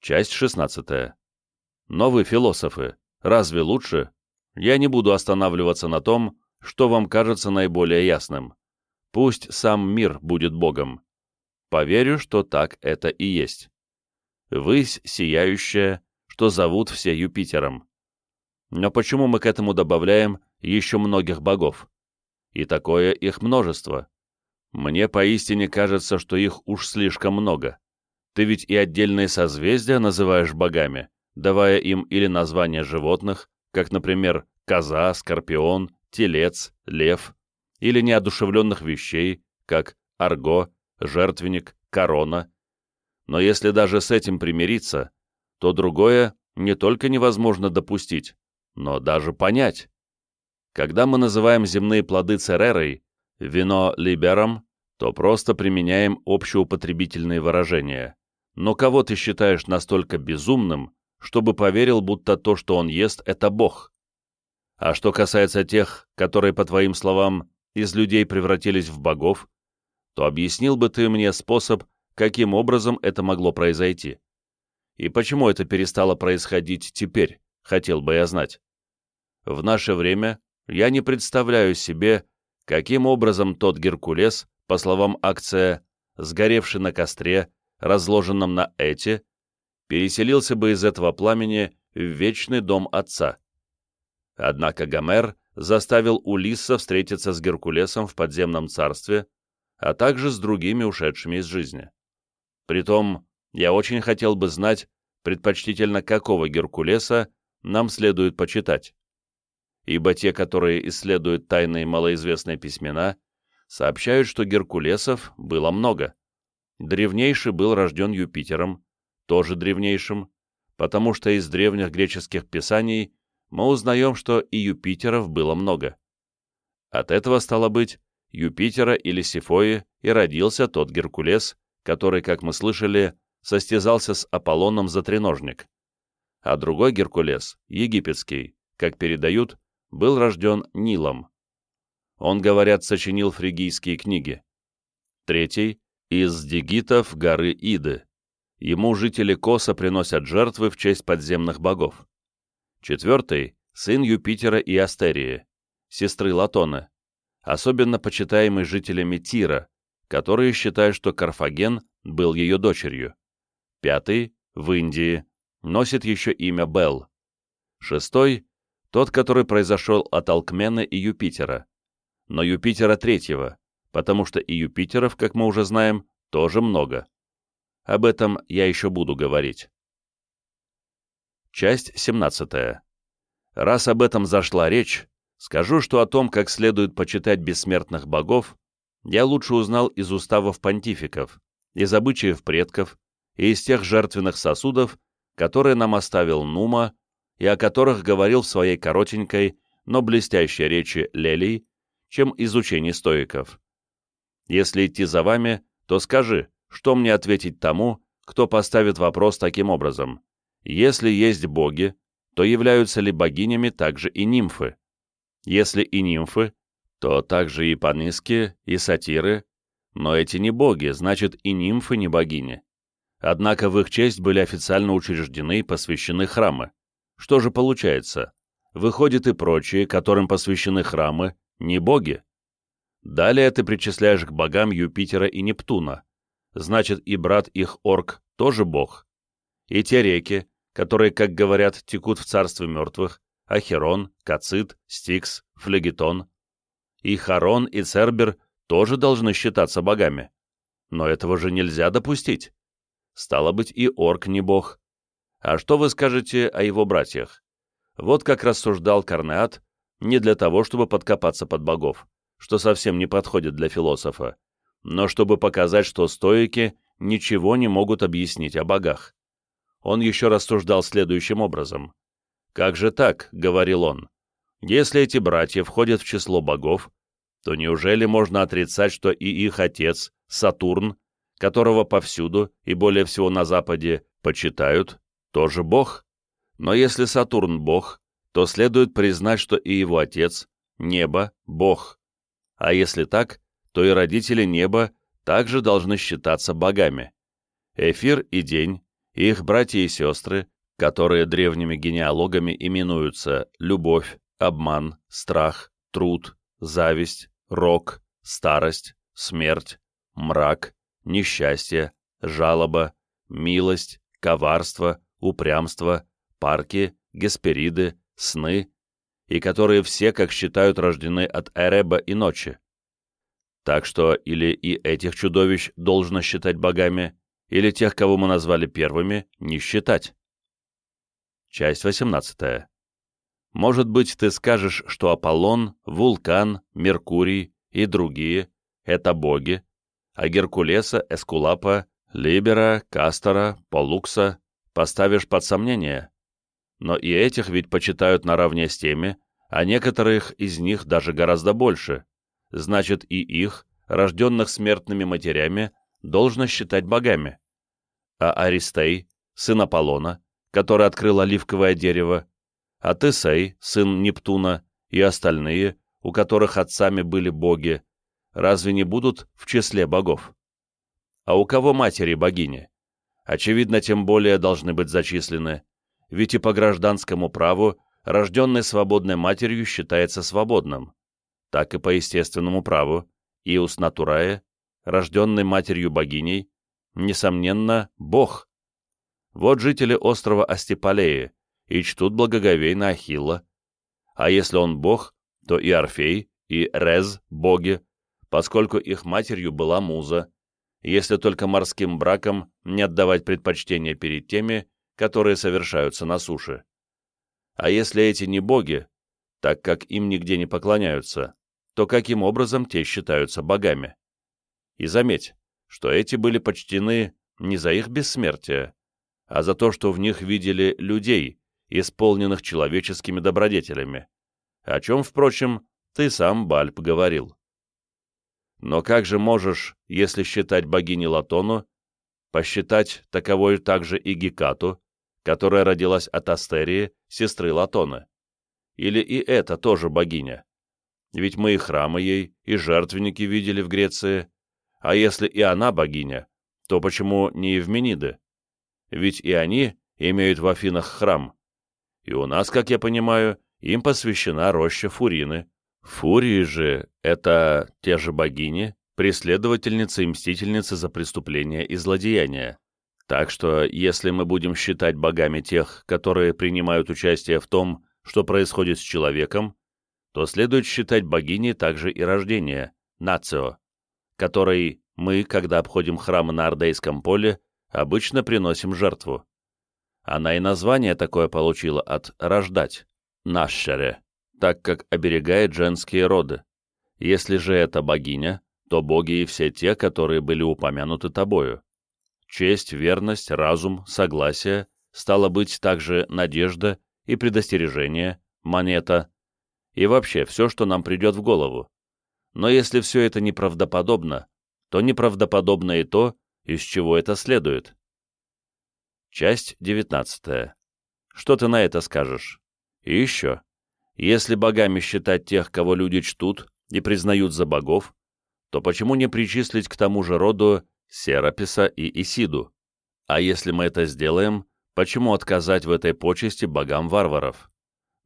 Часть 16. Новые философы, разве лучше? Я не буду останавливаться на том, что вам кажется наиболее ясным. Пусть сам мир будет Богом. Поверю, что так это и есть. Высь сияющая, что зовут все Юпитером. Но почему мы к этому добавляем еще многих богов? И такое их множество. Мне поистине кажется, что их уж слишком много. Ты ведь и отдельные созвездия называешь богами, давая им или названия животных, как, например, коза, скорпион, телец, лев, или неодушевленных вещей, как арго, жертвенник, корона. Но если даже с этим примириться, то другое не только невозможно допустить, но даже понять. Когда мы называем земные плоды церерой, вино либером, то просто применяем общеупотребительные выражения. Но кого ты считаешь настолько безумным, чтобы поверил, будто то, что он ест, это Бог? А что касается тех, которые, по твоим словам, из людей превратились в богов, то объяснил бы ты мне способ, каким образом это могло произойти. И почему это перестало происходить теперь, хотел бы я знать. В наше время я не представляю себе, каким образом тот Геркулес, по словам акция, сгоревший на костре, разложенном на Эте, переселился бы из этого пламени в вечный дом отца. Однако Гомер заставил Улисса встретиться с Геркулесом в подземном царстве, а также с другими ушедшими из жизни. Притом, я очень хотел бы знать, предпочтительно какого Геркулеса нам следует почитать. Ибо те, которые исследуют тайные малоизвестные письмена, сообщают, что Геркулесов было много. Древнейший был рожден Юпитером, тоже древнейшим, потому что из древних греческих писаний мы узнаем, что и Юпитеров было много. От этого, стало быть, Юпитера или Сифои и родился тот Геркулес, который, как мы слышали, состязался с Аполлоном за треножник. А другой Геркулес, египетский, как передают, был рожден Нилом. Он, говорят, сочинил фригийские книги. Третий — из дигитов горы Иды. Ему жители Коса приносят жертвы в честь подземных богов. Четвертый — сын Юпитера и Астерии, сестры Латоны, особенно почитаемый жителями Тира, которые считают, что Карфаген был ее дочерью. Пятый, в Индии, носит еще имя Бел. Шестой — тот, который произошел от Алкмена и Юпитера. Но Юпитера третьего, потому что и Юпитеров, как мы уже знаем, тоже много. Об этом я еще буду говорить. Часть 17. Раз об этом зашла речь, скажу, что о том, как следует почитать бессмертных богов, я лучше узнал из уставов понтификов, из обычаев предков и из тех жертвенных сосудов, которые нам оставил Нума и о которых говорил в своей коротенькой, но блестящей речи Лелий, чем из учений стоиков. Если идти за вами, то скажи, что мне ответить тому, кто поставит вопрос таким образом. Если есть боги, то являются ли богинями также и нимфы? Если и нимфы, то также и паныски, и сатиры, но эти не боги, значит и нимфы не богини. Однако в их честь были официально учреждены и посвящены храмы. Что же получается? Выходит и прочие, которым посвящены храмы, не боги. Далее ты причисляешь к богам Юпитера и Нептуна. Значит, и брат их Орк тоже бог. И те реки, которые, как говорят, текут в царстве мертвых, Ахерон, Кацит, Стикс, Флегетон. И Харон, и Цербер тоже должны считаться богами. Но этого же нельзя допустить. Стало быть, и Орк не бог. А что вы скажете о его братьях? Вот как рассуждал Карнеат, не для того, чтобы подкопаться под богов, что совсем не подходит для философа, но чтобы показать, что стоики ничего не могут объяснить о богах. Он еще рассуждал следующим образом. «Как же так?» — говорил он. «Если эти братья входят в число богов, то неужели можно отрицать, что и их отец, Сатурн, которого повсюду и более всего на Западе почитают, тоже бог? Но если Сатурн бог, то следует признать, что и его отец, небо, бог. А если так, то и родители неба также должны считаться богами. Эфир и день, и их братья и сестры, которые древними генеалогами именуются любовь, обман, страх, труд, зависть, рок, старость, смерть, мрак, несчастье, жалоба, милость, коварство, упрямство, парки, геспериды, сны, и которые все, как считают, рождены от Эреба и ночи. Так что или и этих чудовищ должно считать богами, или тех, кого мы назвали первыми, не считать. Часть 18. Может быть, ты скажешь, что Аполлон, Вулкан, Меркурий и другие — это боги, а Геркулеса, Эскулапа, Либера, Кастора, Полукса поставишь под сомнение. Но и этих ведь почитают наравне с теми, а некоторых из них даже гораздо больше. Значит, и их, рожденных смертными матерями, должно считать богами. А Аристей, сын Аполлона, который открыл оливковое дерево, а Тесей, сын Нептуна, и остальные, у которых отцами были боги, разве не будут в числе богов? А у кого матери богини? Очевидно, тем более должны быть зачислены, ведь и по гражданскому праву рожденный свободной матерью считается свободным, так и по естественному праву, Иус Натурае, рожденный матерью богиней, несомненно, бог. Вот жители острова Астипалеи и чтут благоговейно Ахилла, а если он бог, то и Орфей, и Рез — боги, поскольку их матерью была Муза, если только морским браком не отдавать предпочтение перед теми, которые совершаются на суше. А если эти не боги, так как им нигде не поклоняются, то каким образом те считаются богами? И заметь, что эти были почтены не за их бессмертие, а за то, что в них видели людей, исполненных человеческими добродетелями, о чем, впрочем, ты сам, Бальб, говорил. Но как же можешь, если считать богини Латону, посчитать таковой также и Гекату, которая родилась от Астерии, сестры Латона? Или и это тоже богиня? Ведь мы и храмы ей, и жертвенники видели в Греции. А если и она богиня, то почему не Евмениды? Ведь и они имеют в Афинах храм. И у нас, как я понимаю, им посвящена роща Фурины, Фурии же — это те же богини, преследовательницы и мстительницы за преступления и злодеяния. Так что, если мы будем считать богами тех, которые принимают участие в том, что происходит с человеком, то следует считать богиней также и рождение, нацио, которой мы, когда обходим храмы на Ардейском поле, обычно приносим жертву. Она и название такое получила от «рождать» — «нашшере» так как оберегает женские роды. Если же это богиня, то боги и все те, которые были упомянуты тобою. Честь, верность, разум, согласие, стало быть также надежда и предостережение, монета, и вообще все, что нам придет в голову. Но если все это неправдоподобно, то неправдоподобно и то, из чего это следует. Часть 19. Что ты на это скажешь? И еще. Если богами считать тех, кого люди чтут и признают за богов, то почему не причислить к тому же роду Сераписа и Исиду? А если мы это сделаем, почему отказать в этой почести богам варваров?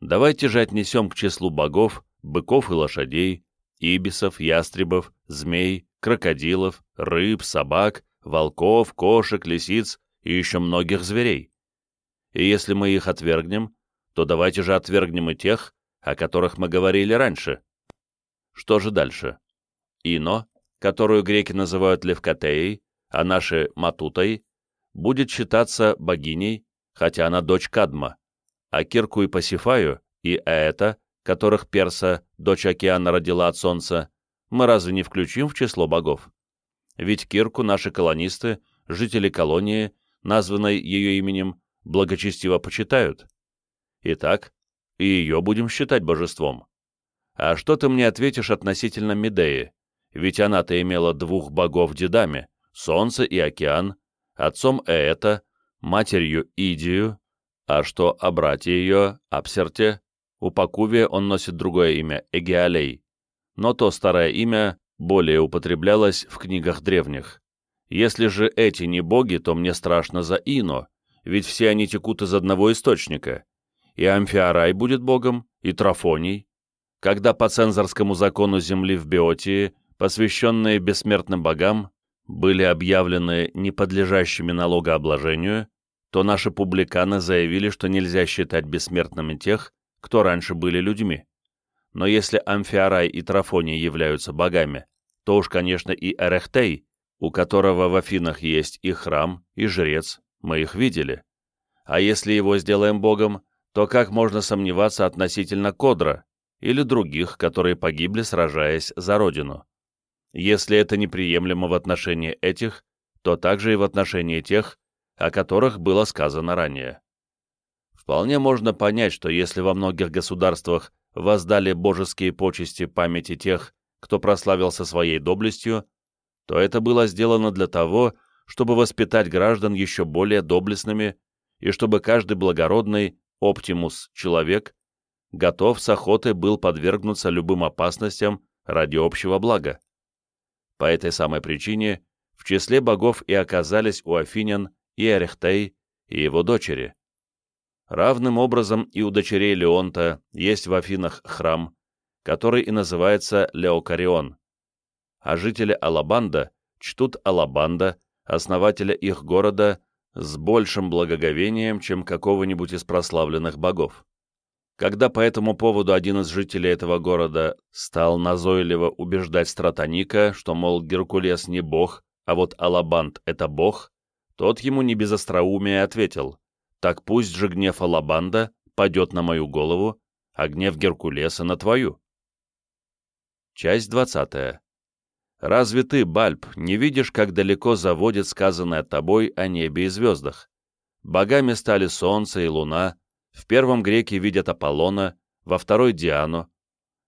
Давайте же отнесем к числу богов быков и лошадей, ибисов, ястребов, змей, крокодилов, рыб, собак, волков, кошек, лисиц и еще многих зверей. И если мы их отвергнем, то давайте же отвергнем и тех, о которых мы говорили раньше. Что же дальше? Ино, которую греки называют Левкотеей, а наши Матутой, будет считаться богиней, хотя она дочь Кадма, а Кирку и Пасифаю, и Аэта, которых Перса, дочь океана, родила от солнца, мы разве не включим в число богов? Ведь Кирку наши колонисты, жители колонии, названной ее именем, благочестиво почитают. Итак, и ее будем считать божеством. А что ты мне ответишь относительно Медеи? Ведь она-то имела двух богов дедами, солнце и океан, отцом Ээта, матерью Идию, а что о брате ее, Апсерте, у Пакувия он носит другое имя – Эгеалей, но то старое имя более употреблялось в книгах древних. Если же эти не боги, то мне страшно за Ино, ведь все они текут из одного источника. И Амфиарай будет богом, и Трафоний. Когда по цензорскому закону земли в Биотии, посвященные бессмертным богам, были объявлены неподлежащими налогообложению, то наши публиканы заявили, что нельзя считать бессмертными тех, кто раньше были людьми. Но если Амфиарай и Трафоний являются богами, то уж, конечно, и Эрехтей, у которого в Афинах есть и храм, и жрец, мы их видели. А если его сделаем богом, то как можно сомневаться относительно Кодра или других, которые погибли, сражаясь за родину? Если это неприемлемо в отношении этих, то также и в отношении тех, о которых было сказано ранее. Вполне можно понять, что если во многих государствах воздали божеские почести памяти тех, кто прославился своей доблестью, то это было сделано для того, чтобы воспитать граждан еще более доблестными и чтобы каждый благородный, оптимус, человек готов с охотой был подвергнуться любым опасностям ради общего блага. По этой самой причине в числе богов и оказались у афинян и Эрехтей, и его дочери. Равным образом и у дочерей Леонта есть в Афинах храм, который и называется Леокарион. А жители Алабанда чтут Алабанда, основателя их города, с большим благоговением, чем какого-нибудь из прославленных богов. Когда по этому поводу один из жителей этого города стал назойливо убеждать Стратоника, что, мол, Геркулес не бог, а вот Алабанд — это бог, тот ему не без остроумия ответил, «Так пусть же гнев Алабанда падет на мою голову, а гнев Геркулеса на твою». Часть двадцатая. Разве ты, Бальб, не видишь, как далеко заводит сказанное тобой о небе и звездах? Богами стали солнце и луна, в первом греки видят Аполлона, во второй — Диану.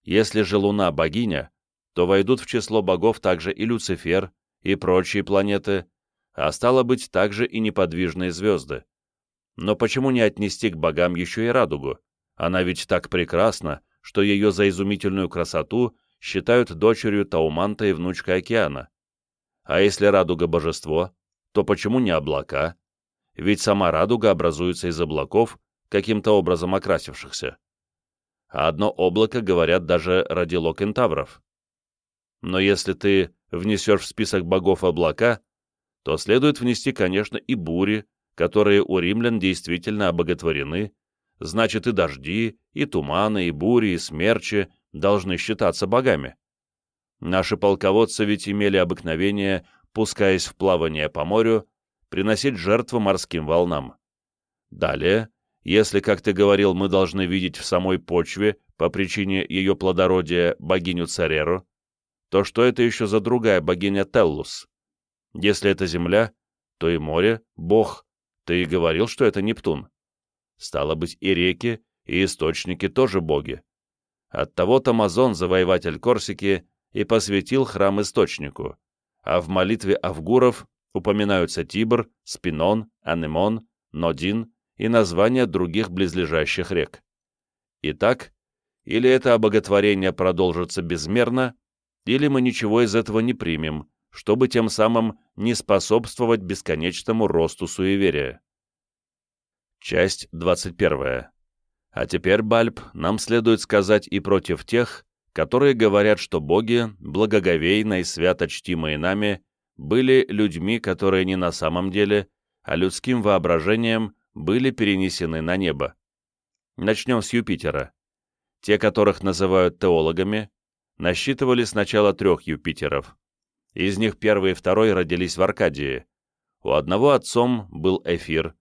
Если же луна — богиня, то войдут в число богов также и Люцифер, и прочие планеты, а стало быть, также и неподвижные звезды. Но почему не отнести к богам еще и радугу? Она ведь так прекрасна, что ее за изумительную красоту считают дочерью Тауманта и внучкой океана. А если радуга — божество, то почему не облака? Ведь сама радуга образуется из облаков, каким-то образом окрасившихся. А одно облако, говорят, даже родило кентавров. Но если ты внесешь в список богов облака, то следует внести, конечно, и бури, которые у римлян действительно обоготворены, значит и дожди, и туманы, и бури, и смерчи должны считаться богами. Наши полководцы ведь имели обыкновение, пускаясь в плавание по морю, приносить жертву морским волнам. Далее, если, как ты говорил, мы должны видеть в самой почве, по причине ее плодородия, богиню Цареру, то что это еще за другая богиня Теллус? Если это земля, то и море — бог. Ты и говорил, что это Нептун. Стало быть, и реки, и источники тоже боги. Оттого Тамазон, завоеватель Корсики, и посвятил храм источнику, а в молитве Авгуров упоминаются Тибр, Спинон, Анемон, Нодин и названия других близлежащих рек. Итак, или это обоготворение продолжится безмерно, или мы ничего из этого не примем, чтобы тем самым не способствовать бесконечному росту суеверия. Часть 21. А теперь, Бальб, нам следует сказать и против тех, которые говорят, что боги, благоговейно и свято чтимые нами, были людьми, которые не на самом деле, а людским воображением были перенесены на небо. Начнем с Юпитера. Те, которых называют теологами, насчитывали сначала трех Юпитеров. Из них первый и второй родились в Аркадии. У одного отцом был Эфир.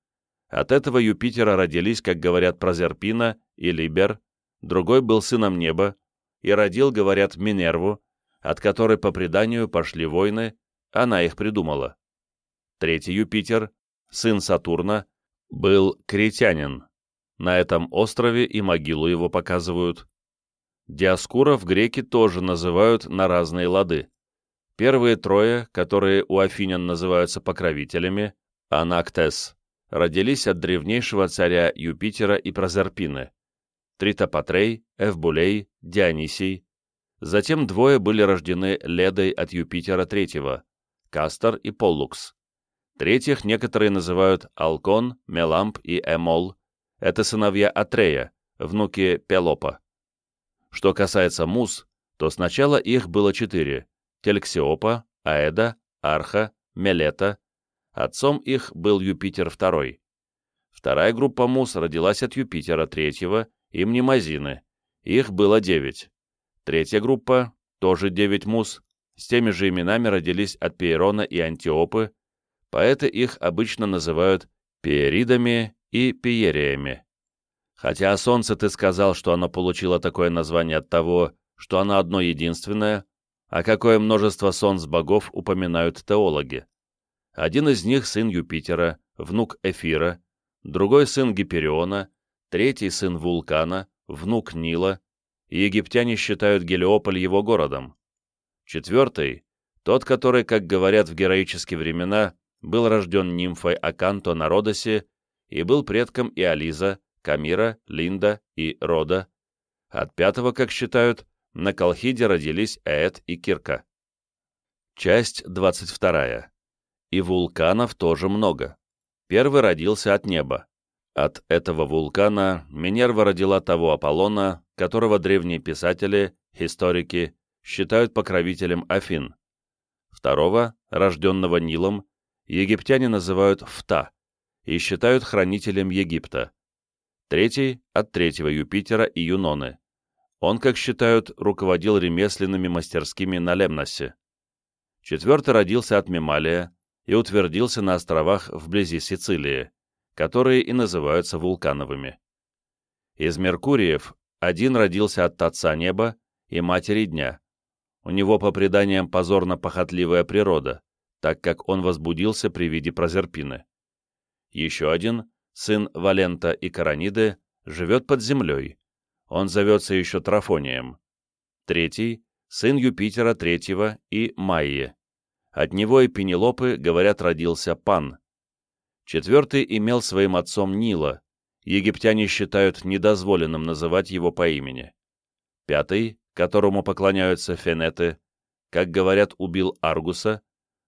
От этого Юпитера родились, как говорят, Прозерпина и Либер, другой был сыном неба, и родил, говорят, Минерву, от которой по преданию пошли войны, она их придумала. Третий Юпитер, сын Сатурна, был кретянин. На этом острове и могилу его показывают. Диаскуров греки тоже называют на разные лады. Первые трое, которые у афинян называются покровителями, Анактес, родились от древнейшего царя Юпитера и Прозерпины. Тритопатрей, Эвбулей, Дионисий. Затем двое были рождены Ледой от Юпитера третьего, Кастор и Поллукс. Третьих некоторые называют Алкон, Меламп и Эмол. Это сыновья Атрея, внуки Пелопа. Что касается мус, то сначала их было четыре – Тельксиопа, Аэда, Арха, Мелета. Отцом их был Юпитер II. Вторая группа мус родилась от Юпитера III и Мнемозины. Их было девять. Третья группа, тоже девять мус, с теми же именами родились от Пейрона и Антиопы, поэты их обычно называют пиеридами и пиериями. Хотя о Солнце ты сказал, что оно получило такое название от того, что оно одно единственное, а какое множество солнц богов упоминают теологи. Один из них сын Юпитера, внук Эфира, другой сын Гипериона, третий сын Вулкана, внук Нила, и египтяне считают Гелиополь его городом. Четвертый, тот, который, как говорят в героические времена, был рожден нимфой Аканто на Родосе и был предком Иолиза, Камира, Линда и Рода. От пятого, как считают, на Колхиде родились Эд и Кирка. Часть 22. И вулканов тоже много. Первый родился от неба. От этого вулкана Минерва родила того Аполлона, которого древние писатели, историки считают покровителем Афин. Второго, рожденного Нилом, египтяне называют Фта и считают хранителем Египта. Третий — от третьего Юпитера и Юноны. Он, как считают, руководил ремесленными мастерскими на Лемносе. Четвертый родился от Мемалия и утвердился на островах вблизи Сицилии, которые и называются вулкановыми. Из Меркуриев один родился от Отца Неба и Матери Дня, у него, по преданиям, позорно-похотливая природа, так как он возбудился при виде Прозерпины. Еще один, сын Валента и Караниды, живет под землей. Он зовется еще Трафонием. Третий, сын Юпитера Третьего и Майи. От него и Пенелопы, говорят, родился Пан. Четвертый имел своим отцом Нила. Египтяне считают недозволенным называть его по имени. Пятый, которому поклоняются фенеты, как говорят, убил Аргуса,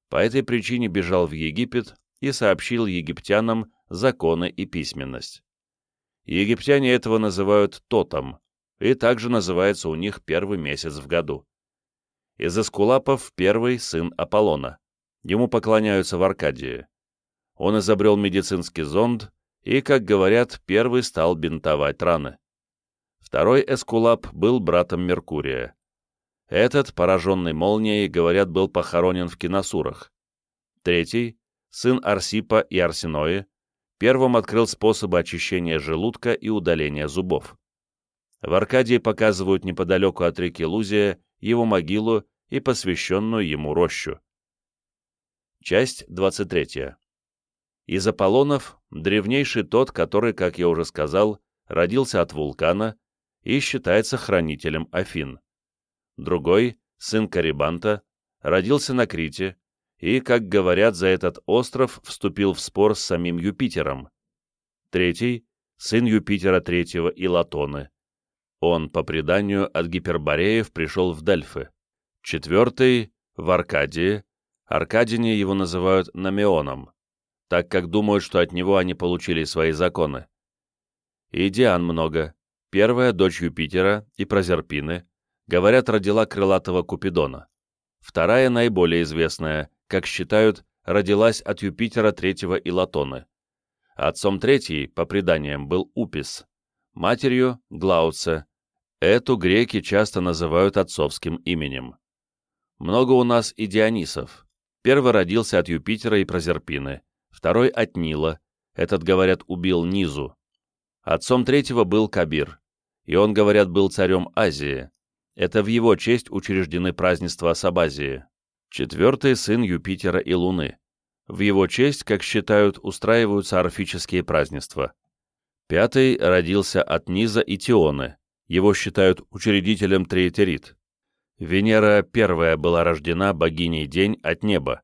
по этой причине бежал в Египет и сообщил египтянам законы и письменность. Египтяне этого называют тотом, и также называется у них первый месяц в году. Из эскулапов первый сын Аполлона. Ему поклоняются в Аркадии. Он изобрел медицинский зонд и, как говорят, первый стал бинтовать раны. Второй Эскулап был братом Меркурия. Этот, пораженный молнией, говорят, был похоронен в Киносурах. Третий, сын Арсипа и Арсенои, первым открыл способы очищения желудка и удаления зубов. В Аркадии показывают неподалеку от реки Лузия его могилу и посвященную ему рощу. Часть 23. Из Аполлонов древнейший тот, который, как я уже сказал, родился от вулкана и считается хранителем Афин. Другой, сын Карибанта, родился на Крите и, как говорят, за этот остров вступил в спор с самим Юпитером. Третий — сын Юпитера третьего и Латоны. Он, по преданию, от Гипербореев пришел в Дельфы. Четвертый — в Аркадии. Аркадине его называют Намеоном, так как думают, что от него они получили свои законы. И Диан много. Первая — дочь Юпитера и Прозерпины. Говорят, родила крылатого Купидона. Вторая, наиболее известная, как считают, родилась от Юпитера третьего и Латоны. Отцом третьей, по преданиям, был Упис, матерью — Глауце. Эту греки часто называют отцовским именем. Много у нас и Дионисов. Первый родился от Юпитера и Прозерпины, второй — от Нила, этот, говорят, убил Низу. Отцом третьего был Кабир, и он, говорят, был царем Азии. Это в его честь учреждены празднества Сабазии. Четвертый — сын Юпитера и Луны. В его честь, как считают, устраиваются орфические празднества. Пятый родился от Низа и Тионы. Его считают учредителем Триэтерит. Венера первая была рождена богиней День от неба.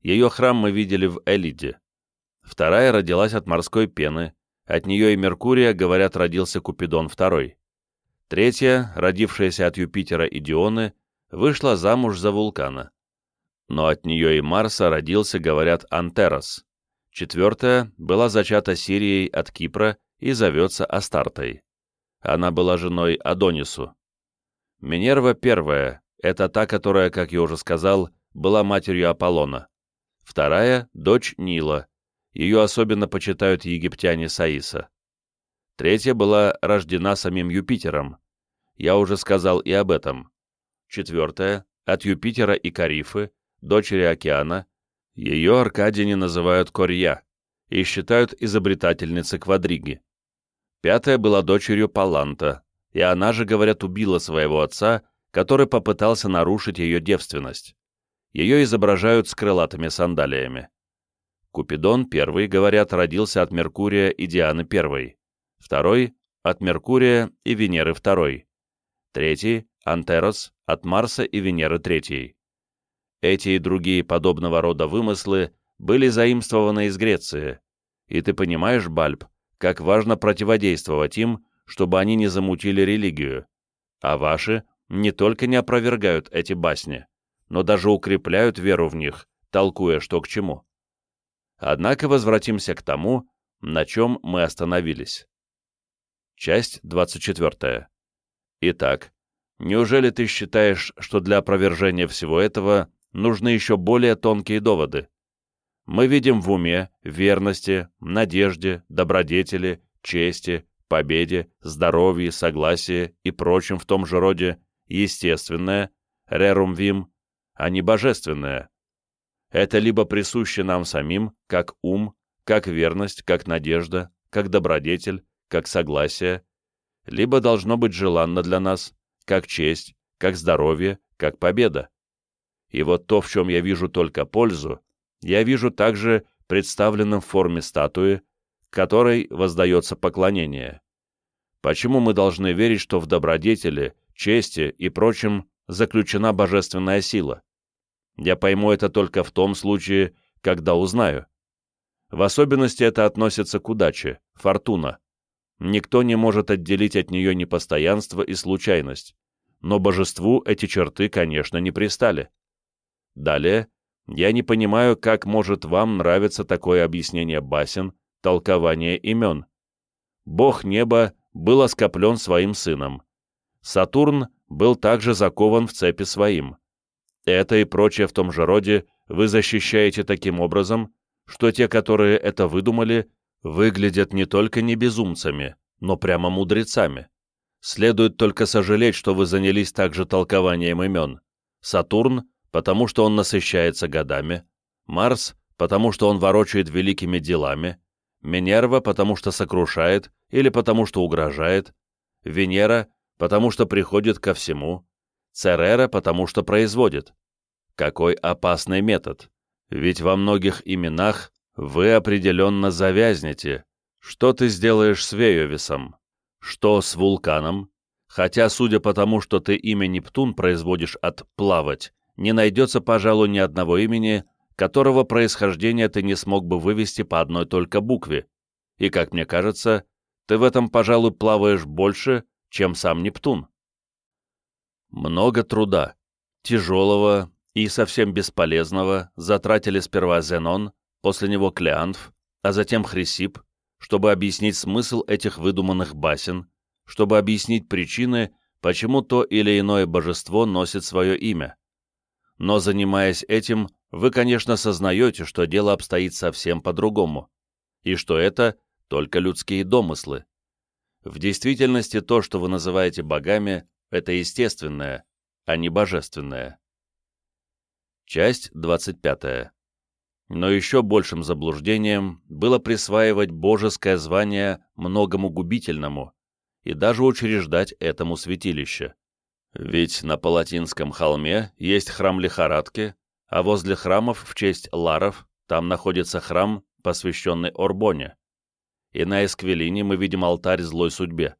Ее храм мы видели в Элиде. Вторая родилась от морской пены. От нее и Меркурия, говорят, родился Купидон II. Третья, родившаяся от Юпитера и Дионы, вышла замуж за вулкана но от нее и Марса родился, говорят, Антерос. Четвертая была зачата Сирией от Кипра и зовется Астартой. Она была женой Адонису. Минерва первая — это та, которая, как я уже сказал, была матерью Аполлона. Вторая — дочь Нила. Ее особенно почитают египтяне Саиса. Третья была рождена самим Юпитером. Я уже сказал и об этом. Четвертая — от Юпитера и Карифы, дочери океана, ее аркадине называют Корья и считают изобретательницей квадриги. Пятая была дочерью Паланта, и она же, говорят, убила своего отца, который попытался нарушить ее девственность. Ее изображают с крылатыми сандалиями. Купидон I, говорят, родился от Меркурия и Дианы I. Второй — от Меркурия и Венеры II. Третий — Антерос, от Марса и Венеры III. Эти и другие подобного рода вымыслы были заимствованы из Греции, и ты понимаешь, Бальб, как важно противодействовать им, чтобы они не замутили религию, а ваши не только не опровергают эти басни, но даже укрепляют веру в них, толкуя что к чему. Однако возвратимся к тому, на чем мы остановились. Часть 24. Итак, неужели ты считаешь, что для опровержения всего этого нужны еще более тонкие доводы. Мы видим в уме, верности, надежде, добродетели, чести, победе, здоровье, согласии и прочем в том же роде естественное, рерум вим, а не божественное. Это либо присуще нам самим, как ум, как верность, как надежда, как добродетель, как согласие, либо должно быть желанно для нас, как честь, как здоровье, как победа. И вот то, в чем я вижу только пользу, я вижу также представленным в форме статуи, которой воздается поклонение. Почему мы должны верить, что в добродетели, чести и прочем заключена божественная сила? Я пойму это только в том случае, когда узнаю. В особенности это относится к удаче, фортуна. Никто не может отделить от нее непостоянство и случайность, но божеству эти черты, конечно, не пристали. Далее, я не понимаю, как может вам нравиться такое объяснение басен, толкование имен. Бог неба был оскоплен своим сыном. Сатурн был также закован в цепи своим. Это и прочее в том же роде вы защищаете таким образом, что те, которые это выдумали, выглядят не только не безумцами, но прямо мудрецами. Следует только сожалеть, что вы занялись также толкованием имен. Сатурн потому что он насыщается годами, Марс, потому что он ворочает великими делами, Минерва, потому что сокрушает или потому что угрожает, Венера, потому что приходит ко всему, Церера, потому что производит. Какой опасный метод! Ведь во многих именах вы определенно завязнете. Что ты сделаешь с Веювисом? Что с вулканом? Хотя, судя по тому, что ты имя Нептун производишь от «плавать», не найдется, пожалуй, ни одного имени, которого происхождение ты не смог бы вывести по одной только букве. и, как мне кажется, ты в этом, пожалуй, плаваешь больше, чем сам Нептун. Много труда, тяжелого и совсем бесполезного затратили сперва Зенон, после него Клеанф, а затем Хрисип, чтобы объяснить смысл этих выдуманных басен, чтобы объяснить причины, почему то или иное божество носит свое имя. Но занимаясь этим, вы, конечно, сознаете, что дело обстоит совсем по-другому, и что это только людские домыслы. В действительности то, что вы называете богами, это естественное, а не божественное. Часть 25. Но еще большим заблуждением было присваивать божеское звание многому губительному и даже учреждать этому святилище. Ведь на Палатинском холме есть храм лихорадки, а возле храмов в честь ларов там находится храм, посвященный Орбоне. И на Эсквелине мы видим алтарь злой судьбе.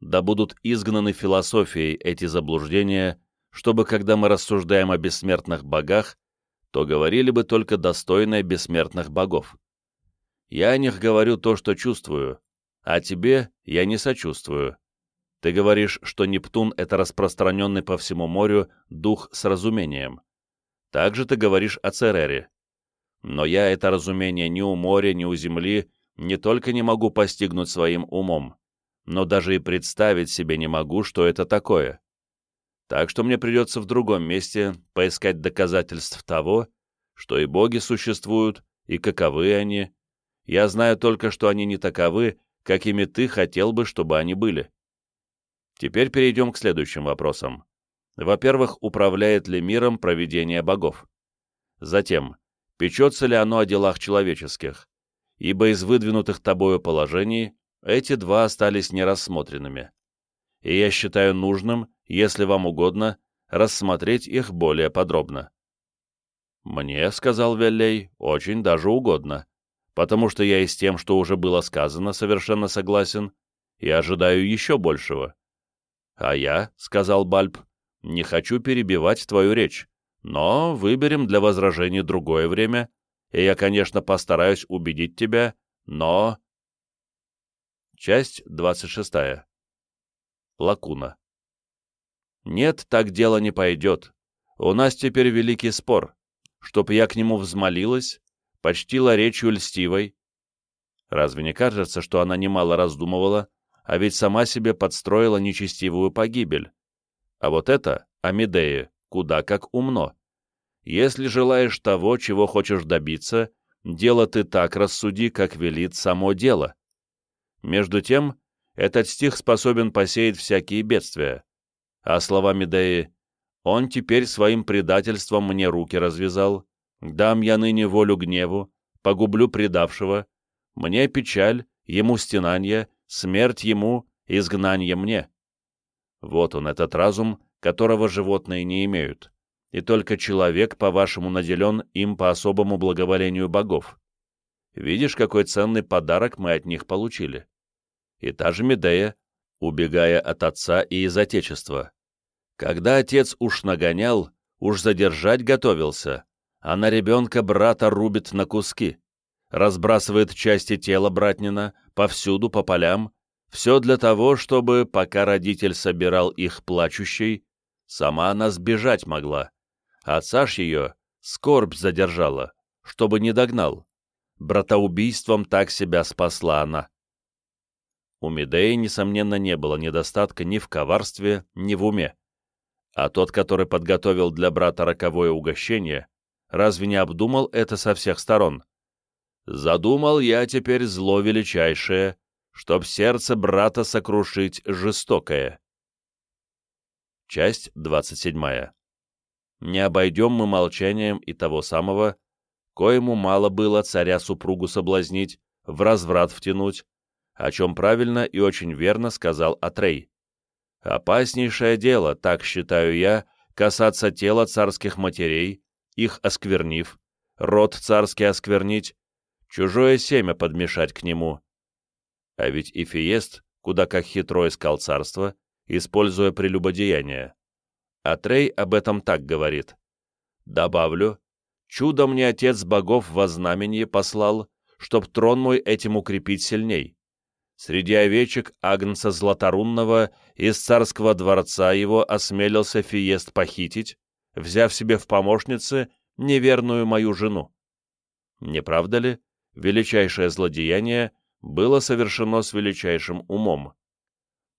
Да будут изгнаны философией эти заблуждения, чтобы, когда мы рассуждаем о бессмертных богах, то говорили бы только достойные бессмертных богов. Я о них говорю то, что чувствую, а тебе я не сочувствую. Ты говоришь, что Нептун — это распространенный по всему морю дух с разумением. Также ты говоришь о Церере. Но я это разумение ни у моря, ни у земли не только не могу постигнуть своим умом, но даже и представить себе не могу, что это такое. Так что мне придется в другом месте поискать доказательств того, что и боги существуют, и каковы они. Я знаю только, что они не таковы, какими ты хотел бы, чтобы они были. Теперь перейдем к следующим вопросам. Во-первых, управляет ли миром проведение богов? Затем, печется ли оно о делах человеческих? Ибо из выдвинутых тобою положений эти два остались нерассмотренными. И я считаю нужным если вам угодно, рассмотреть их более подробно. «Мне, — сказал Веллей, — очень даже угодно, потому что я и с тем, что уже было сказано, совершенно согласен, и ожидаю еще большего. А я, — сказал Бальб, — не хочу перебивать твою речь, но выберем для возражений другое время, и я, конечно, постараюсь убедить тебя, но...» Часть 26. Лакуна. Нет, так дело не пойдет. У нас теперь великий спор. Чтоб я к нему взмолилась, почтила речью льстивой. Разве не кажется, что она немало раздумывала, а ведь сама себе подстроила нечестивую погибель? А вот это, Амидея, куда как умно. Если желаешь того, чего хочешь добиться, дело ты так рассуди, как велит само дело. Между тем, этот стих способен посеять всякие бедствия. А слова Медеи «Он теперь своим предательством мне руки развязал, дам я ныне волю гневу, погублю предавшего, мне печаль, ему стенанье, смерть ему, изгнанье мне». Вот он, этот разум, которого животные не имеют, и только человек, по-вашему, наделен им по особому благоволению богов. Видишь, какой ценный подарок мы от них получили. И та же Медея убегая от отца и из отечества. Когда отец уж нагонял, уж задержать готовился, а на ребенка брата рубит на куски, разбрасывает части тела братнина повсюду по полям, все для того, чтобы, пока родитель собирал их плачущей, сама она сбежать могла. Отца ж ее скорбь задержала, чтобы не догнал. Братоубийством так себя спасла она. У Медеи, несомненно, не было недостатка ни в коварстве, ни в уме. А тот, который подготовил для брата роковое угощение, разве не обдумал это со всех сторон? «Задумал я теперь зло величайшее, чтоб сердце брата сокрушить жестокое». Часть 27. Не обойдем мы молчанием и того самого, коему мало было царя супругу соблазнить, в разврат втянуть, о чем правильно и очень верно сказал Атрей. «Опаснейшее дело, так считаю я, касаться тела царских матерей, их осквернив, род царский осквернить, чужое семя подмешать к нему. А ведь Ифиест куда как хитро искал царство, используя прелюбодеяние. Атрей об этом так говорит. Добавлю, чудо мне отец богов во знаменье послал, чтоб трон мой этим укрепить сильней. Среди овечек Агнца Златорунного из царского дворца его осмелился Фиест похитить, взяв себе в помощницы неверную мою жену. Не правда ли, величайшее злодеяние было совершено с величайшим умом?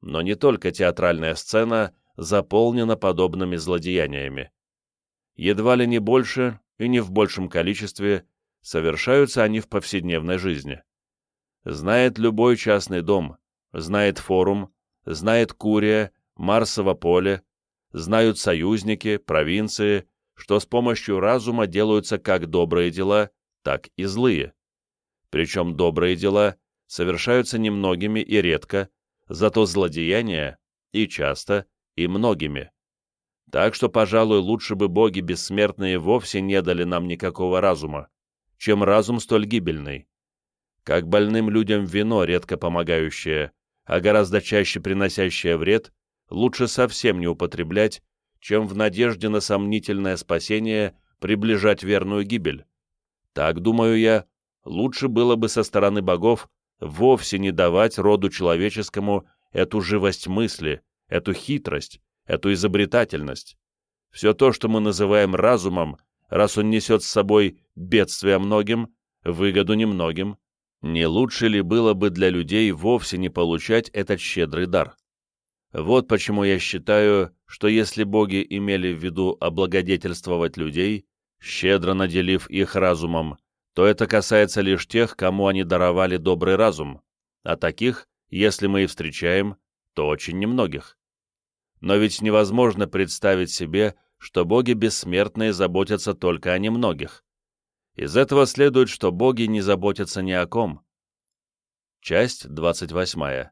Но не только театральная сцена заполнена подобными злодеяниями. Едва ли не больше и не в большем количестве совершаются они в повседневной жизни. Знает любой частный дом, знает форум, знает Курия, Марсово поле, знают союзники, провинции, что с помощью разума делаются как добрые дела, так и злые. Причем добрые дела совершаются немногими и редко, зато злодеяния и часто, и многими. Так что, пожалуй, лучше бы боги бессмертные вовсе не дали нам никакого разума, чем разум столь гибельный. Как больным людям вино, редко помогающее, а гораздо чаще приносящее вред, лучше совсем не употреблять, чем в надежде на сомнительное спасение приближать верную гибель. Так, думаю я, лучше было бы со стороны богов вовсе не давать роду человеческому эту живость мысли, эту хитрость, эту изобретательность. Все то, что мы называем разумом, раз он несет с собой бедствие многим, выгоду немногим, не лучше ли было бы для людей вовсе не получать этот щедрый дар? Вот почему я считаю, что если боги имели в виду облагодетельствовать людей, щедро наделив их разумом, то это касается лишь тех, кому они даровали добрый разум, а таких, если мы и встречаем, то очень немногих. Но ведь невозможно представить себе, что боги бессмертные заботятся только о немногих. Из этого следует, что боги не заботятся ни о ком. Часть 28.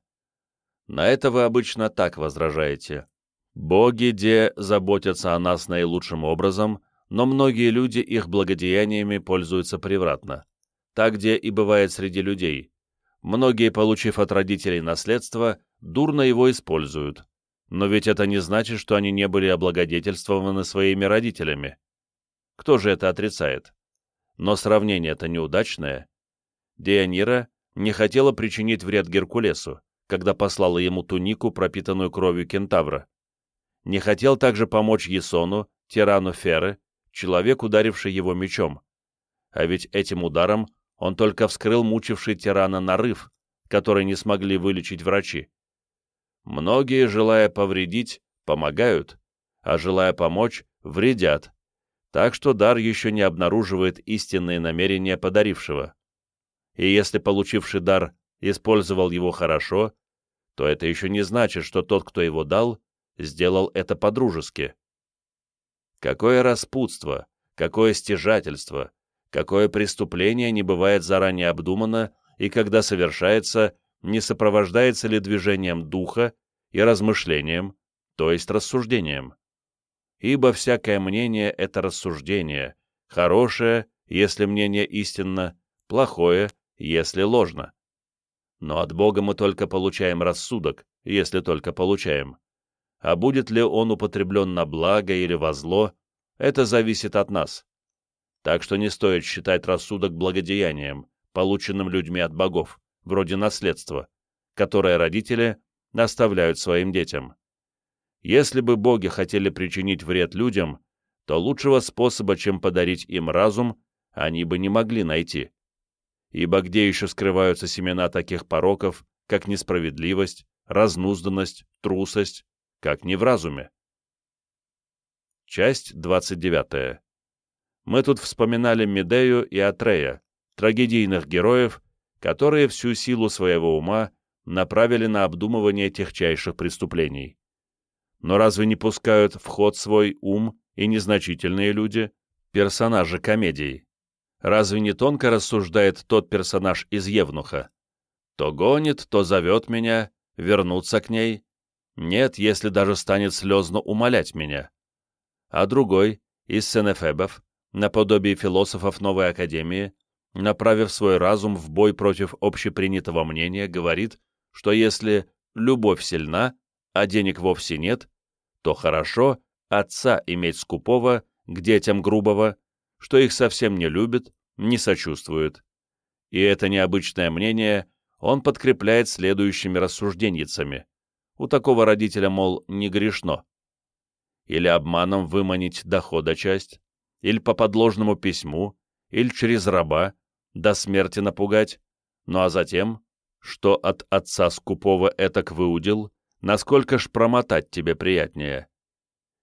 На это вы обычно так возражаете. Боги, где заботятся о нас наилучшим образом, но многие люди их благодеяниями пользуются превратно. Так, где и бывает среди людей. Многие, получив от родителей наследство, дурно его используют. Но ведь это не значит, что они не были облагодетельствованы своими родителями. Кто же это отрицает? Но сравнение-то неудачное. Деянира не хотела причинить вред Геркулесу, когда послала ему тунику, пропитанную кровью кентавра. Не хотел также помочь Есону, тирану Феры, человек, ударивший его мечом. А ведь этим ударом он только вскрыл мучивший тирана нарыв, который не смогли вылечить врачи. Многие, желая повредить, помогают, а желая помочь, вредят, так что дар еще не обнаруживает истинные намерения подарившего. И если получивший дар использовал его хорошо, то это еще не значит, что тот, кто его дал, сделал это по-дружески. Какое распутство, какое стяжательство, какое преступление не бывает заранее обдумано и когда совершается, не сопровождается ли движением духа и размышлением, то есть рассуждением ибо всякое мнение — это рассуждение, хорошее, если мнение истинно, плохое, если ложно. Но от Бога мы только получаем рассудок, если только получаем. А будет ли он употреблен на благо или во зло, это зависит от нас. Так что не стоит считать рассудок благодеянием, полученным людьми от богов, вроде наследства, которое родители наставляют своим детям. Если бы боги хотели причинить вред людям, то лучшего способа, чем подарить им разум, они бы не могли найти. Ибо где еще скрываются семена таких пороков, как несправедливость, разнузданность, трусость, как не в разуме? Часть 29. Мы тут вспоминали Медею и Атрея, трагедийных героев, которые всю силу своего ума направили на обдумывание техчайших преступлений. Но разве не пускают в ход свой ум и незначительные люди, персонажи комедий? Разве не тонко рассуждает тот персонаж из Евнуха? То гонит, то зовет меня, вернуться к ней. Нет, если даже станет слезно умолять меня. А другой, из сенефебов, наподобие философов Новой Академии, направив свой разум в бой против общепринятого мнения, говорит, что если любовь сильна, а денег вовсе нет, то хорошо отца иметь скупого к детям грубого, что их совсем не любит, не сочувствует. И это необычное мнение он подкрепляет следующими рассуждениями. У такого родителя, мол, не грешно. Или обманом выманить дохода часть, или по подложному письму, или через раба, до смерти напугать, ну а затем, что от отца скупого этак выудил, насколько ж промотать тебе приятнее.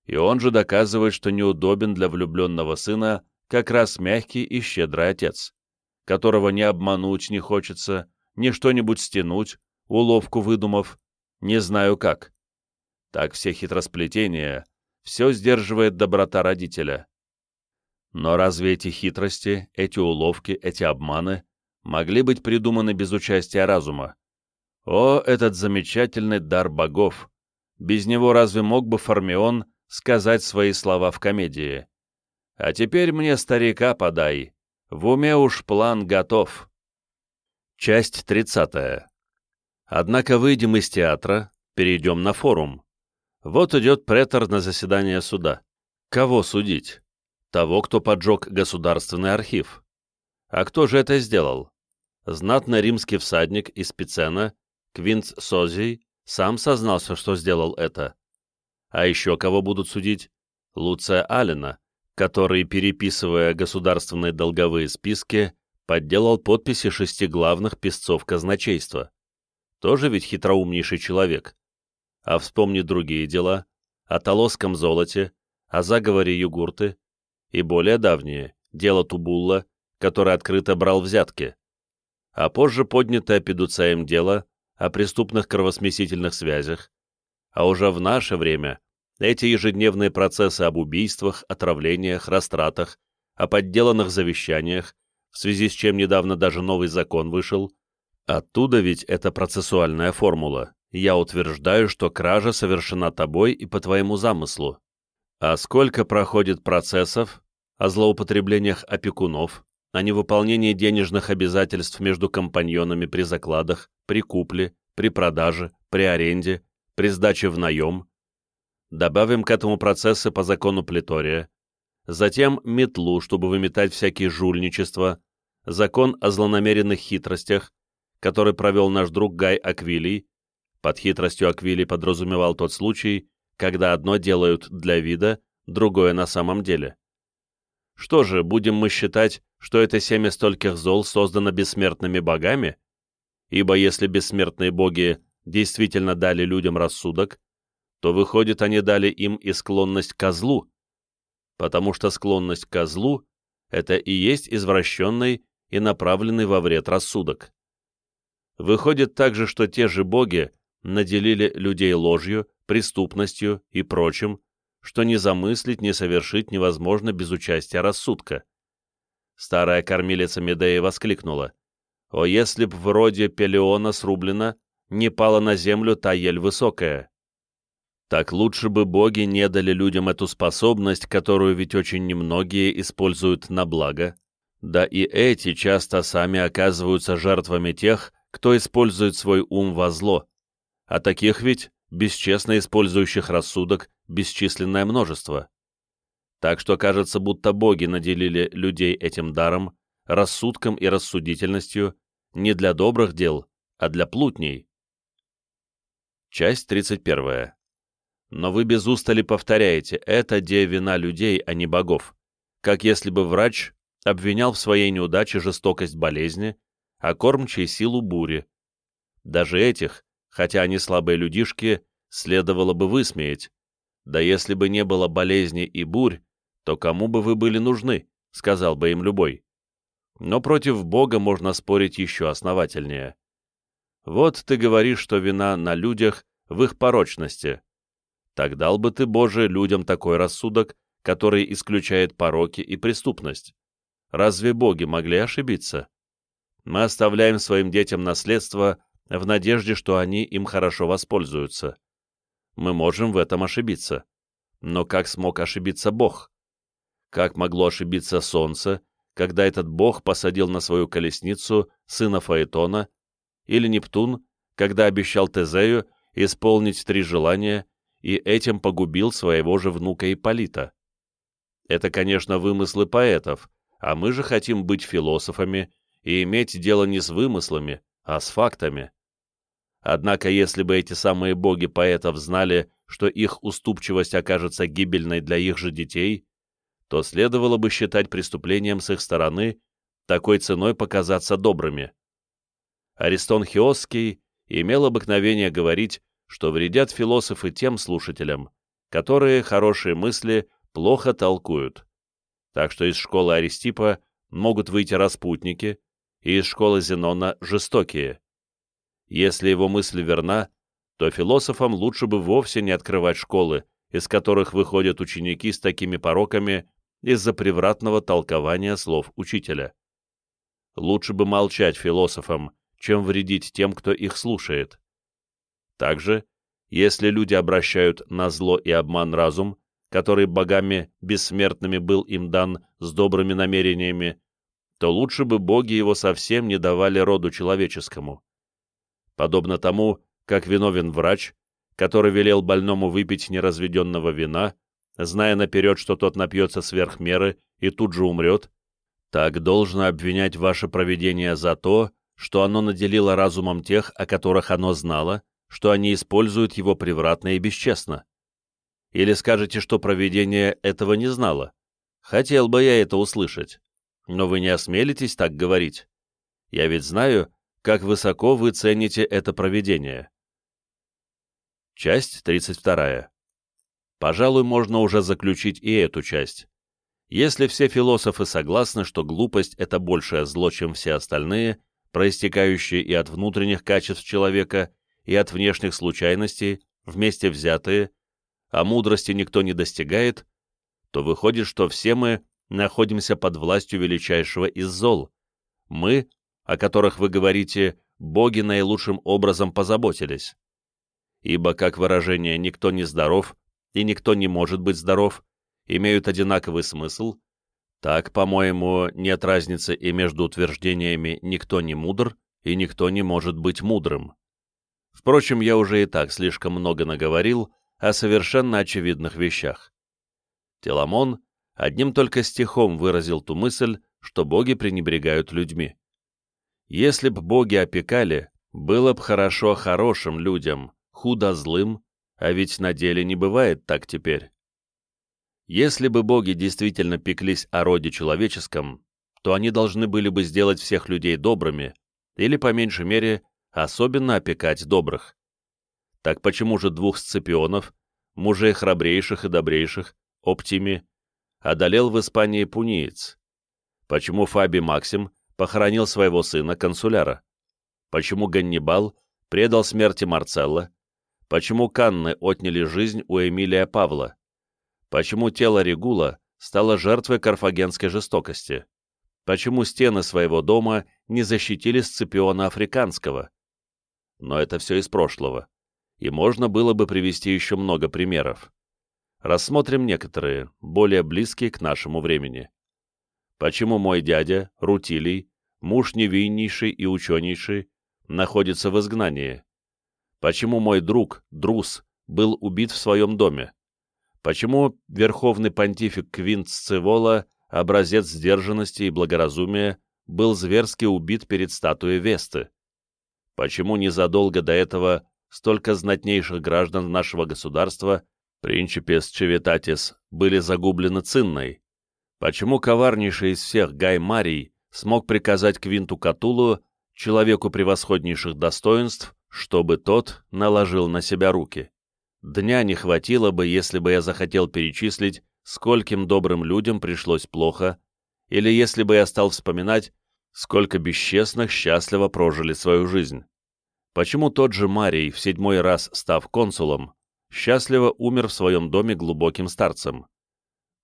И он же доказывает, что неудобен для влюбленного сына как раз мягкий и щедрый отец, которого не обмануть не хочется, ни что-нибудь стянуть, уловку выдумав, не знаю как. Так все хитросплетения, все сдерживает доброта родителя. Но разве эти хитрости, эти уловки, эти обманы могли быть придуманы без участия разума? О, этот замечательный дар богов! Без него разве мог бы Формион сказать свои слова в комедии? А теперь мне старика подай, в уме уж план готов. Часть 30. Однако выйдем из театра, перейдем на форум. Вот идет претор на заседание суда. Кого судить? Того, кто поджег государственный архив. А кто же это сделал? Знатный римский всадник из Пицена, Квинц Созий, сам сознался, что сделал это. А еще кого будут судить? Луция Алина, который, переписывая государственные долговые списки, подделал подписи шести главных песцов казначейства. Тоже ведь хитроумнейший человек. А вспомни другие дела, о Толосском золоте, о заговоре Югурты и более давние, дело Тубулла, который открыто брал взятки. А позже поднятое Педуцаем дело о преступных кровосмесительных связях, а уже в наше время эти ежедневные процессы об убийствах, отравлениях, растратах, о подделанных завещаниях, в связи с чем недавно даже новый закон вышел. Оттуда ведь эта процессуальная формула. Я утверждаю, что кража совершена тобой и по твоему замыслу. А сколько проходит процессов о злоупотреблениях опекунов, о невыполнении денежных обязательств между компаньонами при закладах, при купле, при продаже, при аренде, при сдаче в наем. Добавим к этому процессы по закону Плетория, затем метлу, чтобы выметать всякие жульничества, закон о злонамеренных хитростях, который провел наш друг Гай Аквилий, под хитростью Аквилий подразумевал тот случай, когда одно делают для вида, другое на самом деле. Что же, будем мы считать, что это семя стольких зол создано бессмертными богами? Ибо если бессмертные боги действительно дали людям рассудок, то, выходит, они дали им и склонность к злу, потому что склонность к злу — это и есть извращенный и направленный во вред рассудок. Выходит также, что те же боги наделили людей ложью, преступностью и прочим, что не замыслить, не совершить невозможно без участия рассудка. Старая кормилица Медея воскликнула. «О, если б вроде Пелеона срублена, не пала на землю та ель высокая!» Так лучше бы боги не дали людям эту способность, которую ведь очень немногие используют на благо. Да и эти часто сами оказываются жертвами тех, кто использует свой ум во зло. А таких ведь, бесчестно использующих рассудок, бесчисленное множество. Так что кажется, будто боги наделили людей этим даром, рассудком и рассудительностью не для добрых дел, а для плутней. Часть 31 но вы без устали повторяете, это де вина людей, а не богов, как если бы врач обвинял в своей неудаче жестокость болезни, а кормчий силу бури. Даже этих, хотя они слабые людишки, следовало бы высмеять. Да если бы не было болезни и бурь, то кому бы вы были нужны, сказал бы им любой. Но против Бога можно спорить еще основательнее. Вот ты говоришь, что вина на людях в их порочности. Так дал бы ты, Боже, людям такой рассудок, который исключает пороки и преступность. Разве боги могли ошибиться? Мы оставляем своим детям наследство в надежде, что они им хорошо воспользуются. Мы можем в этом ошибиться. Но как смог ошибиться Бог? Как могло ошибиться солнце, когда этот Бог посадил на свою колесницу сына Фаэтона, или Нептун, когда обещал Тезею исполнить три желания и этим погубил своего же внука Ипполита. Это, конечно, вымыслы поэтов, а мы же хотим быть философами и иметь дело не с вымыслами, а с фактами. Однако, если бы эти самые боги поэтов знали, что их уступчивость окажется гибельной для их же детей, то следовало бы считать преступлением с их стороны такой ценой показаться добрыми. Аристон Хиосский имел обыкновение говорить, что вредят философы тем слушателям, которые хорошие мысли плохо толкуют. Так что из школы Аристипа могут выйти распутники, и из школы Зенона жестокие. Если его мысль верна, то философам лучше бы вовсе не открывать школы, из которых выходят ученики с такими пороками из-за превратного толкования слов учителя. Лучше бы молчать философам, чем вредить тем, кто их слушает. Также, если люди обращают на зло и обман разум, который богами бессмертными был им дан с добрыми намерениями, то лучше бы боги его совсем не давали роду человеческому. Подобно тому, как виновен врач, который велел больному выпить неразведенного вина, зная наперед, что тот напьется сверх меры и тут же умрет, так должно обвинять ваше провидение за то, что оно наделило разумом тех, о которых оно знало, что они используют его превратно и бесчестно. Или скажете, что провидение этого не знало. Хотел бы я это услышать. Но вы не осмелитесь так говорить. Я ведь знаю, как высоко вы цените это провидение. Часть 32. Пожалуй, можно уже заключить и эту часть. Если все философы согласны, что глупость — это большее зло, чем все остальные, проистекающие и от внутренних качеств человека, и от внешних случайностей, вместе взятые, а мудрости никто не достигает, то выходит, что все мы находимся под властью величайшего из зол. Мы, о которых вы говорите, боги наилучшим образом позаботились ибо, как выражение «никто не здоров» и «никто не может быть здоров» имеют одинаковый смысл, так, по-моему, нет разницы и между утверждениями «никто не мудр» и «никто не может быть мудрым». Впрочем, я уже и так слишком много наговорил о совершенно очевидных вещах. Теламон одним только стихом выразил ту мысль, что боги пренебрегают людьми. Если б боги опекали, было б хорошо хорошим людям, худо злым, а ведь на деле не бывает так теперь. Если бы боги действительно пеклись о роде человеческом, то они должны были бы сделать всех людей добрыми, или, по меньшей мере, особенно опекать добрых. Так почему же двух сципионов, мужей храбрейших и добрейших, Оптими, одолел в Испании пуниец? Почему Фаби Максим похоронил своего сына, консуляра? Почему Ганнибал предал смерти Марцелла, Почему Канны отняли жизнь у Эмилия Павла? Почему тело Регула стало жертвой карфагенской жестокости? Почему стены своего дома не защитили Сципиона Африканского? Но это все из прошлого, и можно было бы привести еще много примеров. Рассмотрим некоторые, более близкие к нашему времени. Почему мой дядя, Рутилий, муж невиннейший и ученейший, находится в изгнании? Почему мой друг, Друс, был убит в своем доме? Почему верховный понтифик Квинт Сцевола, образец сдержанности и благоразумия, был зверски убит перед статуей Весты? Почему незадолго до этого столько знатнейших граждан нашего государства, принципес Чевитатис, были загублены цинной? Почему коварнейший из всех Гай Марий смог приказать Квинту Катулу, человеку превосходнейших достоинств, чтобы тот наложил на себя руки. Дня не хватило бы, если бы я захотел перечислить, скольким добрым людям пришлось плохо, или если бы я стал вспоминать, сколько бесчестных счастливо прожили свою жизнь. Почему тот же Марий, в седьмой раз став консулом, счастливо умер в своем доме глубоким старцем?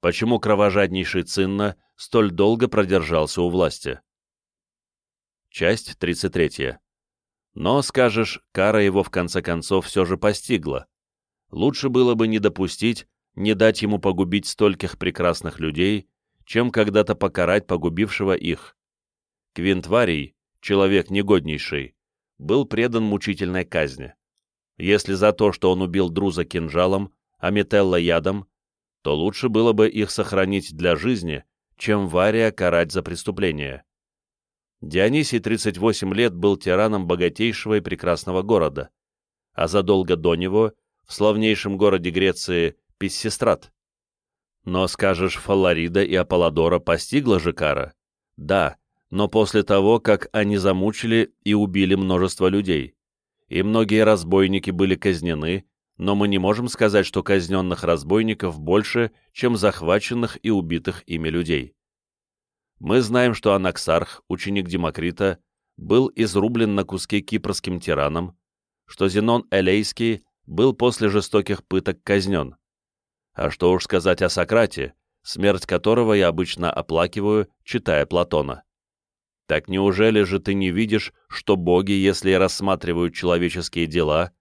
Почему кровожаднейший Цинна столь долго продержался у власти? Часть 33. Но, скажешь, кара его в конце концов все же постигла. Лучше было бы не допустить, не дать ему погубить стольких прекрасных людей, чем когда-то покарать погубившего их. Квинтварий, человек негоднейший, был предан мучительной казни. Если за то, что он убил Друза кинжалом, а Метелла ядом, то лучше было бы их сохранить для жизни, чем Вария карать за преступление. Дионисий 38 лет был тираном богатейшего и прекрасного города, а задолго до него в славнейшем городе Греции Писсистрат. Но, скажешь, Фаларида и Аполлодора постигла же кара? Да, но после того, как они замучили и убили множество людей. И многие разбойники были казнены, но мы не можем сказать, что казненных разбойников больше, чем захваченных и убитых ими людей. Мы знаем, что Анаксарх, ученик Демокрита, был изрублен на куски кипрским тираном, что Зенон Элейский был после жестоких пыток казнен. А что уж сказать о Сократе, смерть которого я обычно оплакиваю, читая Платона. Так неужели же ты не видишь, что боги, если рассматривают человеческие дела,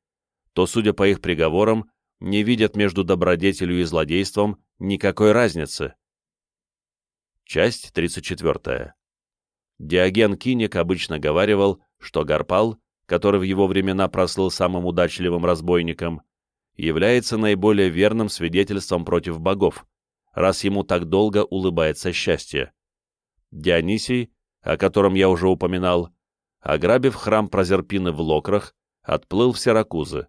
то, судя по их приговорам, не видят между добродетелью и злодейством никакой разницы? Часть 34. Диоген Киник обычно говаривал, что Гарпал, который в его времена прослыл самым удачливым разбойником, является наиболее верным свидетельством против богов, раз ему так долго улыбается счастье. Дионисий, о котором я уже упоминал, ограбив храм Прозерпины в Локрах, отплыл в Сиракузы.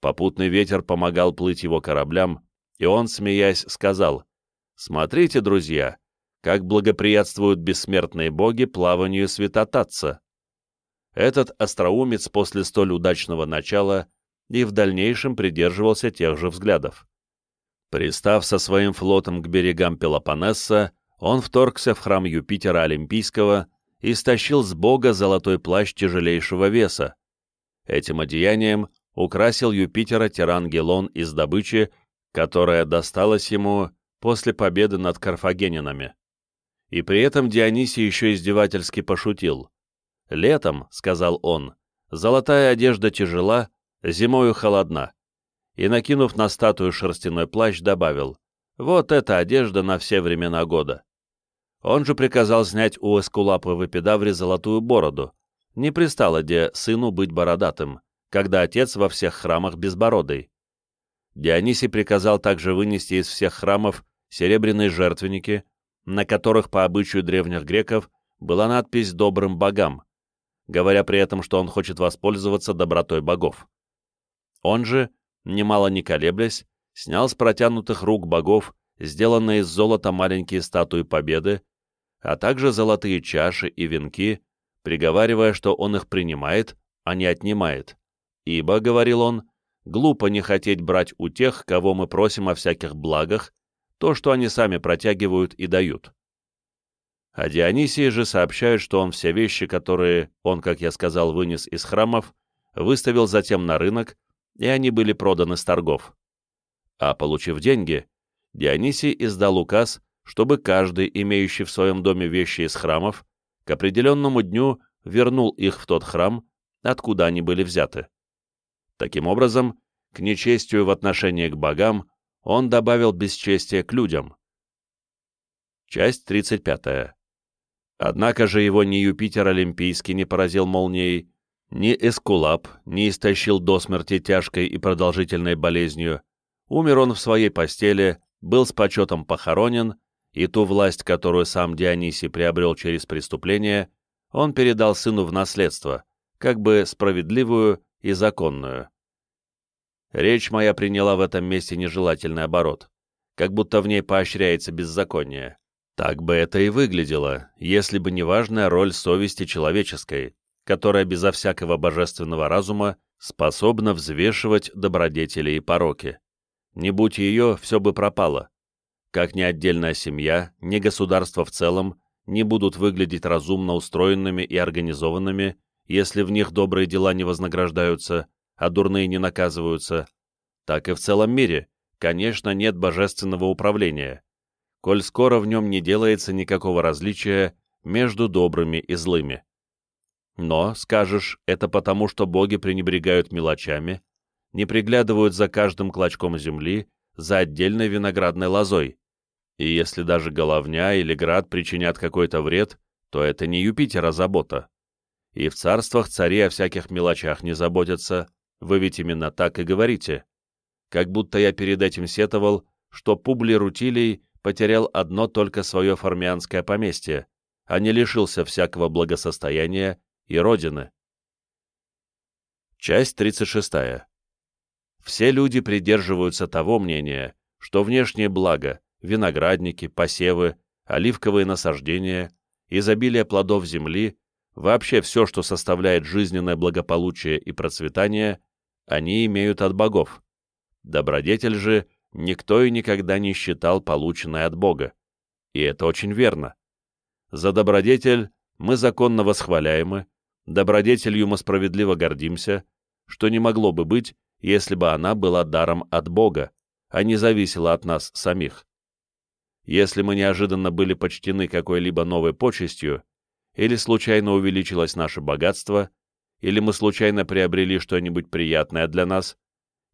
Попутный ветер помогал плыть его кораблям, и он, смеясь, сказал, «Смотрите, друзья, как благоприятствуют бессмертные боги плаванию святотатца». Этот остроумец после столь удачного начала и в дальнейшем придерживался тех же взглядов. Пристав со своим флотом к берегам Пелопоннеса, он вторгся в храм Юпитера Олимпийского и стащил с бога золотой плащ тяжелейшего веса. Этим одеянием украсил Юпитера тиран Гелон из добычи, которая досталась ему после победы над карфагенинами. И при этом Дионисий еще издевательски пошутил. «Летом, — сказал он, — золотая одежда тяжела, зимою холодна, и, накинув на статую шерстяной плащ, добавил, «Вот эта одежда на все времена года». Он же приказал снять у Эскулапа в Эпидавре золотую бороду. Не пристало где сыну быть бородатым, когда отец во всех храмах безбородый. Дионисий приказал также вынести из всех храмов серебряные жертвенники, на которых, по обычаю древних греков, была надпись «Добрым богам», говоря при этом, что он хочет воспользоваться добротой богов. Он же, немало не колеблясь, снял с протянутых рук богов сделанные из золота маленькие статуи победы, а также золотые чаши и венки, приговаривая, что он их принимает, а не отнимает. Ибо, — говорил он, — глупо не хотеть брать у тех, кого мы просим о всяких благах, то, что они сами протягивают и дают. А Дионисий же сообщает, что он все вещи, которые он, как я сказал, вынес из храмов, выставил затем на рынок и они были проданы с торгов. А получив деньги, Дионисий издал указ, чтобы каждый, имеющий в своем доме вещи из храмов, к определенному дню вернул их в тот храм, откуда они были взяты. Таким образом, к нечестию в отношении к богам он добавил бесчестие к людям. Часть 35. Однако же его ни Юпитер Олимпийский не поразил молнией, ни Эскулап не истощил до смерти тяжкой и продолжительной болезнью. Умер он в своей постели, был с почетом похоронен, и ту власть, которую сам Дионисий приобрел через преступление, он передал сыну в наследство, как бы справедливую и законную. Речь моя приняла в этом месте нежелательный оборот, как будто в ней поощряется беззаконие. Так бы это и выглядело, если бы не важная роль совести человеческой, которая безо всякого божественного разума способна взвешивать добродетели и пороки. Не будь ее, все бы пропало. Как ни отдельная семья, ни государство в целом не будут выглядеть разумно устроенными и организованными, если в них добрые дела не вознаграждаются, а дурные не наказываются, так и в целом мире, конечно, нет божественного управления, коль скоро в нем не делается никакого различия между добрыми и злыми. Но, скажешь, это потому, что боги пренебрегают мелочами, не приглядывают за каждым клочком земли, за отдельной виноградной лозой. И если даже головня или град причинят какой-то вред, то это не Юпитера забота. И в царствах цари о всяких мелочах не заботятся, вы ведь именно так и говорите. Как будто я перед этим сетовал, что Публий Рутилий потерял одно только свое формианское поместье, а не лишился всякого благосостояния и родины. Часть 36. Все люди придерживаются того мнения, что внешнее благо, виноградники, посевы, оливковые насаждения, изобилие плодов земли, вообще все, что составляет жизненное благополучие и процветание, они имеют от богов. Добродетель же никто и никогда не считал полученной от Бога. И это очень верно. За добродетель мы законно восхваляемы, добродетелью мы справедливо гордимся, что не могло бы быть, если бы она была даром от Бога, а не зависела от нас самих. Если мы неожиданно были почтены какой-либо новой почестью, или случайно увеличилось наше богатство, или мы случайно приобрели что-нибудь приятное для нас,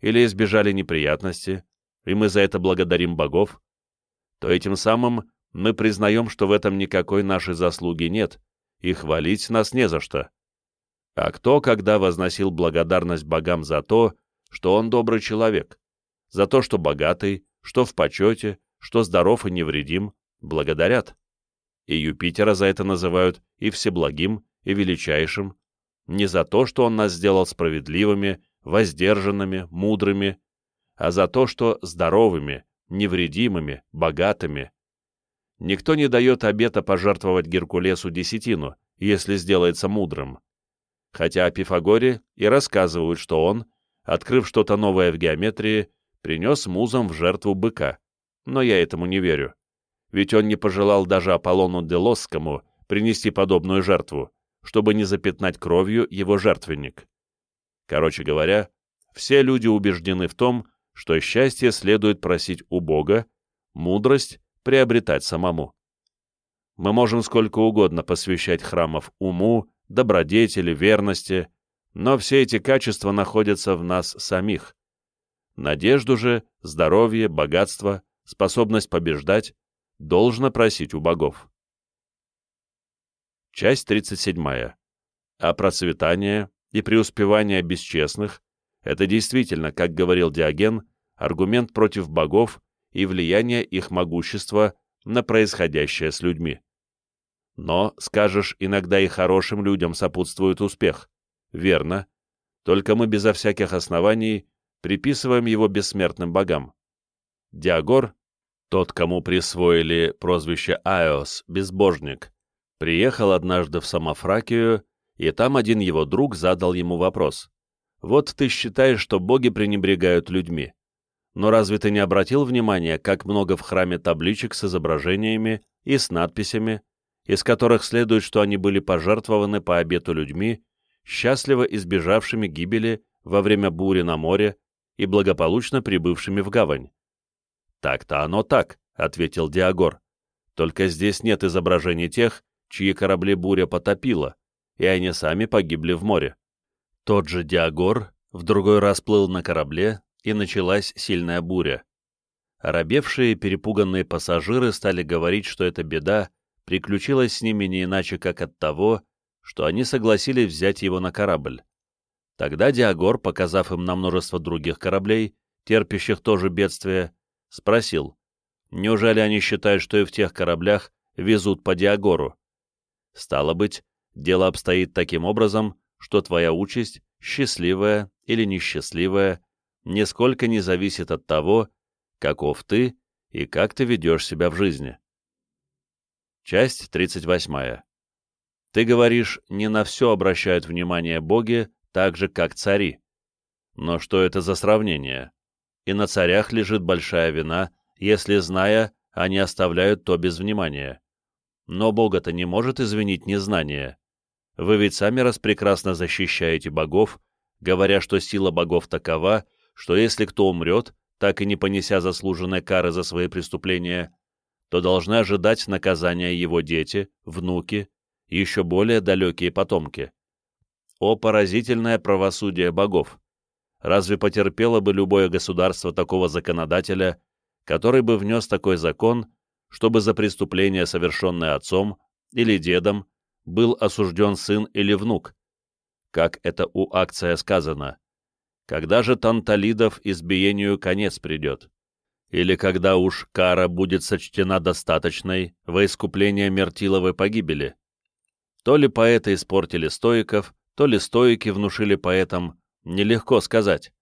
или избежали неприятности, и мы за это благодарим богов, то этим самым мы признаем, что в этом никакой нашей заслуги нет, и хвалить нас не за что. А кто когда возносил благодарность богам за то, что он добрый человек, за то, что богатый, что в почете, что здоров и невредим, благодарят. И Юпитера за это называют и всеблагим, и величайшим, не за то, что он нас сделал справедливыми, воздержанными, мудрыми, а за то, что здоровыми, невредимыми, богатыми. Никто не дает обета пожертвовать Геркулесу десятину, если сделается мудрым. Хотя о Пифагоре и рассказывают, что он, открыв что-то новое в геометрии, принес музам в жертву быка. Но я этому не верю. Ведь он не пожелал даже Аполлону Делосскому принести подобную жертву, чтобы не запятнать кровью его жертвенник. Короче говоря, все люди убеждены в том, что счастье следует просить у Бога, мудрость приобретать самому. Мы можем сколько угодно посвящать храмов уму, добродетели, верности, но все эти качества находятся в нас самих. Надежду же, здоровье, богатство, способность побеждать должно просить у богов. Часть 37. А процветание и преуспевание бесчестных – это действительно, как говорил Диоген, аргумент против богов и влияние их могущества на происходящее с людьми. Но, скажешь, иногда и хорошим людям сопутствует успех. Верно. Только мы безо всяких оснований приписываем его бессмертным богам. Диагор, тот, кому присвоили прозвище Айос, безбожник, приехал однажды в Самофракию, и там один его друг задал ему вопрос. «Вот ты считаешь, что боги пренебрегают людьми. Но разве ты не обратил внимания, как много в храме табличек с изображениями и с надписями, из которых следует, что они были пожертвованы по обету людьми, счастливо избежавшими гибели во время бури на море и благополучно прибывшими в гавань? «Так-то оно так», — ответил Диагор. «Только здесь нет изображений тех, чьи корабли буря потопила, и они сами погибли в море. Тот же Диагор в другой раз плыл на корабле, и началась сильная буря. Оробевшие перепуганные пассажиры стали говорить, что эта беда приключилась с ними не иначе, как от того, что они согласились взять его на корабль. Тогда Диагор, показав им на множество других кораблей, терпящих тоже бедствие, спросил, неужели они считают, что и в тех кораблях везут по Диагору? Стало быть, дело обстоит таким образом, что твоя участь, счастливая или несчастливая, нисколько не зависит от того, каков ты и как ты ведешь себя в жизни. Часть 38. Ты говоришь, не на все обращают внимание боги, так же, как цари. Но что это за сравнение? И на царях лежит большая вина, если, зная, они оставляют то без внимания. Но Бога-то не может извинить незнание. Вы ведь сами раз прекрасно защищаете богов, говоря, что сила богов такова, что если кто умрет, так и не понеся заслуженной кары за свои преступления, то должны ожидать наказания его дети, внуки, еще более далекие потомки. О поразительное правосудие богов! Разве потерпело бы любое государство такого законодателя, который бы внес такой закон, чтобы за преступление, совершенное отцом или дедом, был осужден сын или внук. Как это у акция сказано. Когда же Танталидов избиению конец придет? или когда уж кара будет сочтена достаточной во искупление Мертиловой погибели. То ли поэты испортили стоиков, то ли стоики внушили поэтам, нелегко сказать.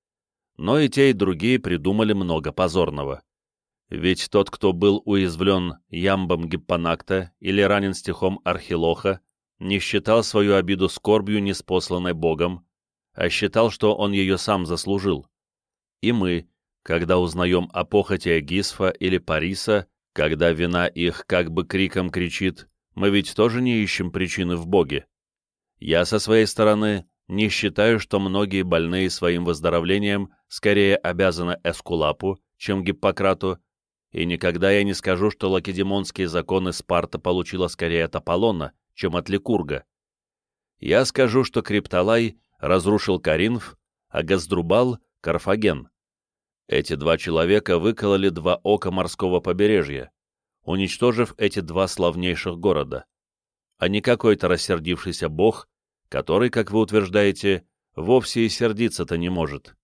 Но и те, и другие придумали много позорного. Ведь тот, кто был уязвлен ямбом Гиппонакта или ранен стихом Архилоха, не считал свою обиду скорбью, неспосланной Богом, а считал, что он ее сам заслужил. И мы, когда узнаем о похоти Гисфа или Париса, когда вина их как бы криком кричит, мы ведь тоже не ищем причины в Боге. Я со своей стороны не считаю, что многие больные своим выздоровлением скорее обязаны Эскулапу, чем Гиппократу, и никогда я не скажу, что лакедемонские законы Спарта получила скорее от Аполлона, чем от Ликурга. Я скажу, что Криптолай разрушил Каринф, а Газдрубал — Карфаген. Эти два человека выкололи два ока морского побережья, уничтожив эти два славнейших города. А не какой-то рассердившийся бог, который, как вы утверждаете, вовсе и сердиться-то не может.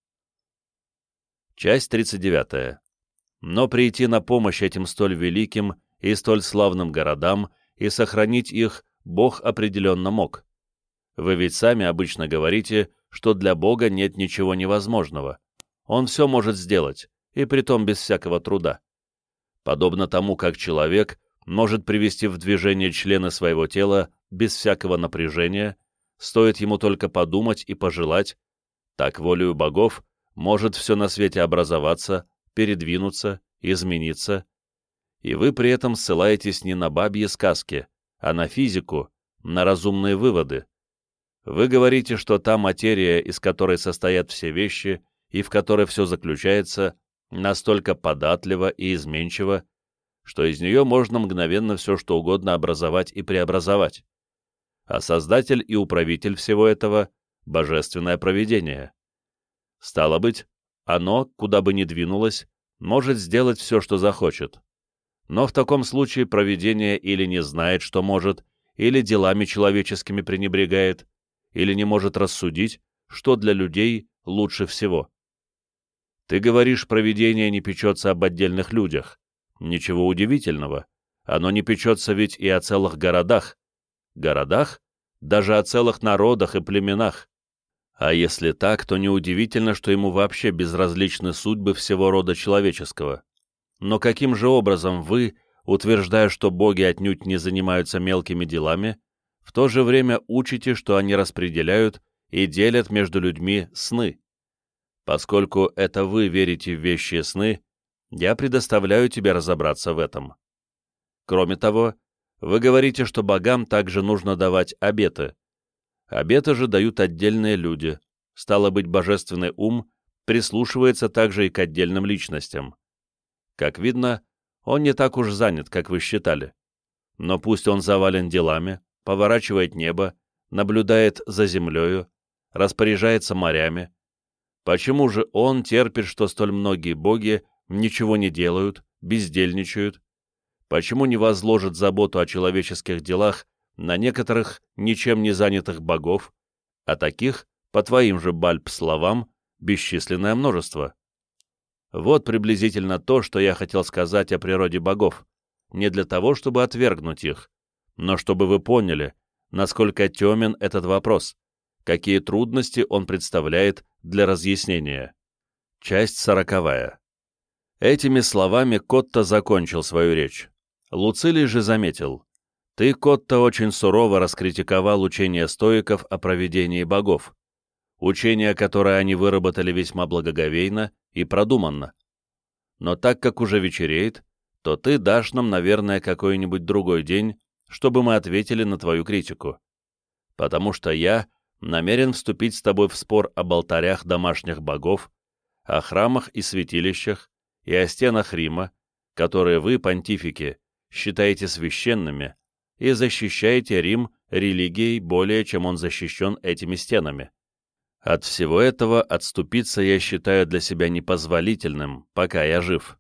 Часть 39. Но прийти на помощь этим столь великим и столь славным городам и сохранить их Бог определенно мог. Вы ведь сами обычно говорите, что для Бога нет ничего невозможного. Он все может сделать, и притом без всякого труда. Подобно тому, как человек может привести в движение члены своего тела без всякого напряжения, стоит ему только подумать и пожелать, так волею богов может все на свете образоваться, передвинуться, измениться, и вы при этом ссылаетесь не на бабьи сказки, а на физику, на разумные выводы. Вы говорите, что та материя, из которой состоят все вещи и в которой все заключается, настолько податлива и изменчива, что из нее можно мгновенно все что угодно образовать и преобразовать. А создатель и управитель всего этого — божественное провидение. Стало быть, оно, куда бы ни двинулось, может сделать все, что захочет но в таком случае провидение или не знает, что может, или делами человеческими пренебрегает, или не может рассудить, что для людей лучше всего. Ты говоришь, провидение не печется об отдельных людях. Ничего удивительного. Оно не печется ведь и о целых городах. Городах? Даже о целых народах и племенах. А если так, то неудивительно, что ему вообще безразличны судьбы всего рода человеческого. Но каким же образом вы, утверждая, что боги отнюдь не занимаются мелкими делами, в то же время учите, что они распределяют и делят между людьми сны? Поскольку это вы верите в вещи сны, я предоставляю тебе разобраться в этом. Кроме того, вы говорите, что богам также нужно давать обеты. Обеты же дают отдельные люди, стало быть, божественный ум прислушивается также и к отдельным личностям. Как видно, он не так уж занят, как вы считали. Но пусть он завален делами, поворачивает небо, наблюдает за землею, распоряжается морями. Почему же он терпит, что столь многие боги ничего не делают, бездельничают? Почему не возложит заботу о человеческих делах на некоторых ничем не занятых богов, а таких, по твоим же бальб словам, бесчисленное множество? Вот приблизительно то, что я хотел сказать о природе богов, не для того, чтобы отвергнуть их, но чтобы вы поняли, насколько темен этот вопрос, какие трудности он представляет для разъяснения. Часть сороковая. Этими словами Котта закончил свою речь. Луцилий же заметил. «Ты, Котта, очень сурово раскритиковал учение стоиков о проведении богов. Учение, которое они выработали весьма благоговейно и продуманно. Но так как уже вечереет, то ты дашь нам, наверное, какой-нибудь другой день, чтобы мы ответили на твою критику. Потому что я намерен вступить с тобой в спор об алтарях домашних богов, о храмах и святилищах и о стенах Рима, которые вы, понтифики, считаете священными и защищаете Рим религией более, чем он защищен этими стенами. От всего этого отступиться я считаю для себя непозволительным, пока я жив.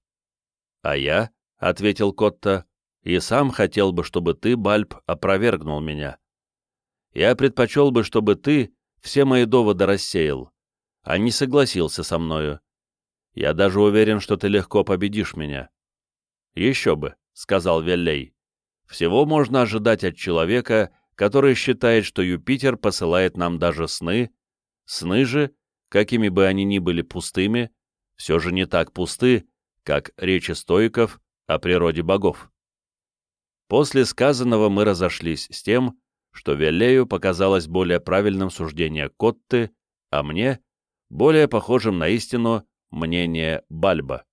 А я, — ответил Котта, — и сам хотел бы, чтобы ты, Бальб, опровергнул меня. Я предпочел бы, чтобы ты все мои доводы рассеял, а не согласился со мною. Я даже уверен, что ты легко победишь меня». «Еще бы», — сказал Веллей. «Всего можно ожидать от человека, который считает, что Юпитер посылает нам даже сны. Сны же, какими бы они ни были пустыми, все же не так пусты, как речи стоиков о природе богов». После сказанного мы разошлись с тем, что Веллею показалось более правильным суждение Котты, а мне — более похожим на истину мнение Бальба.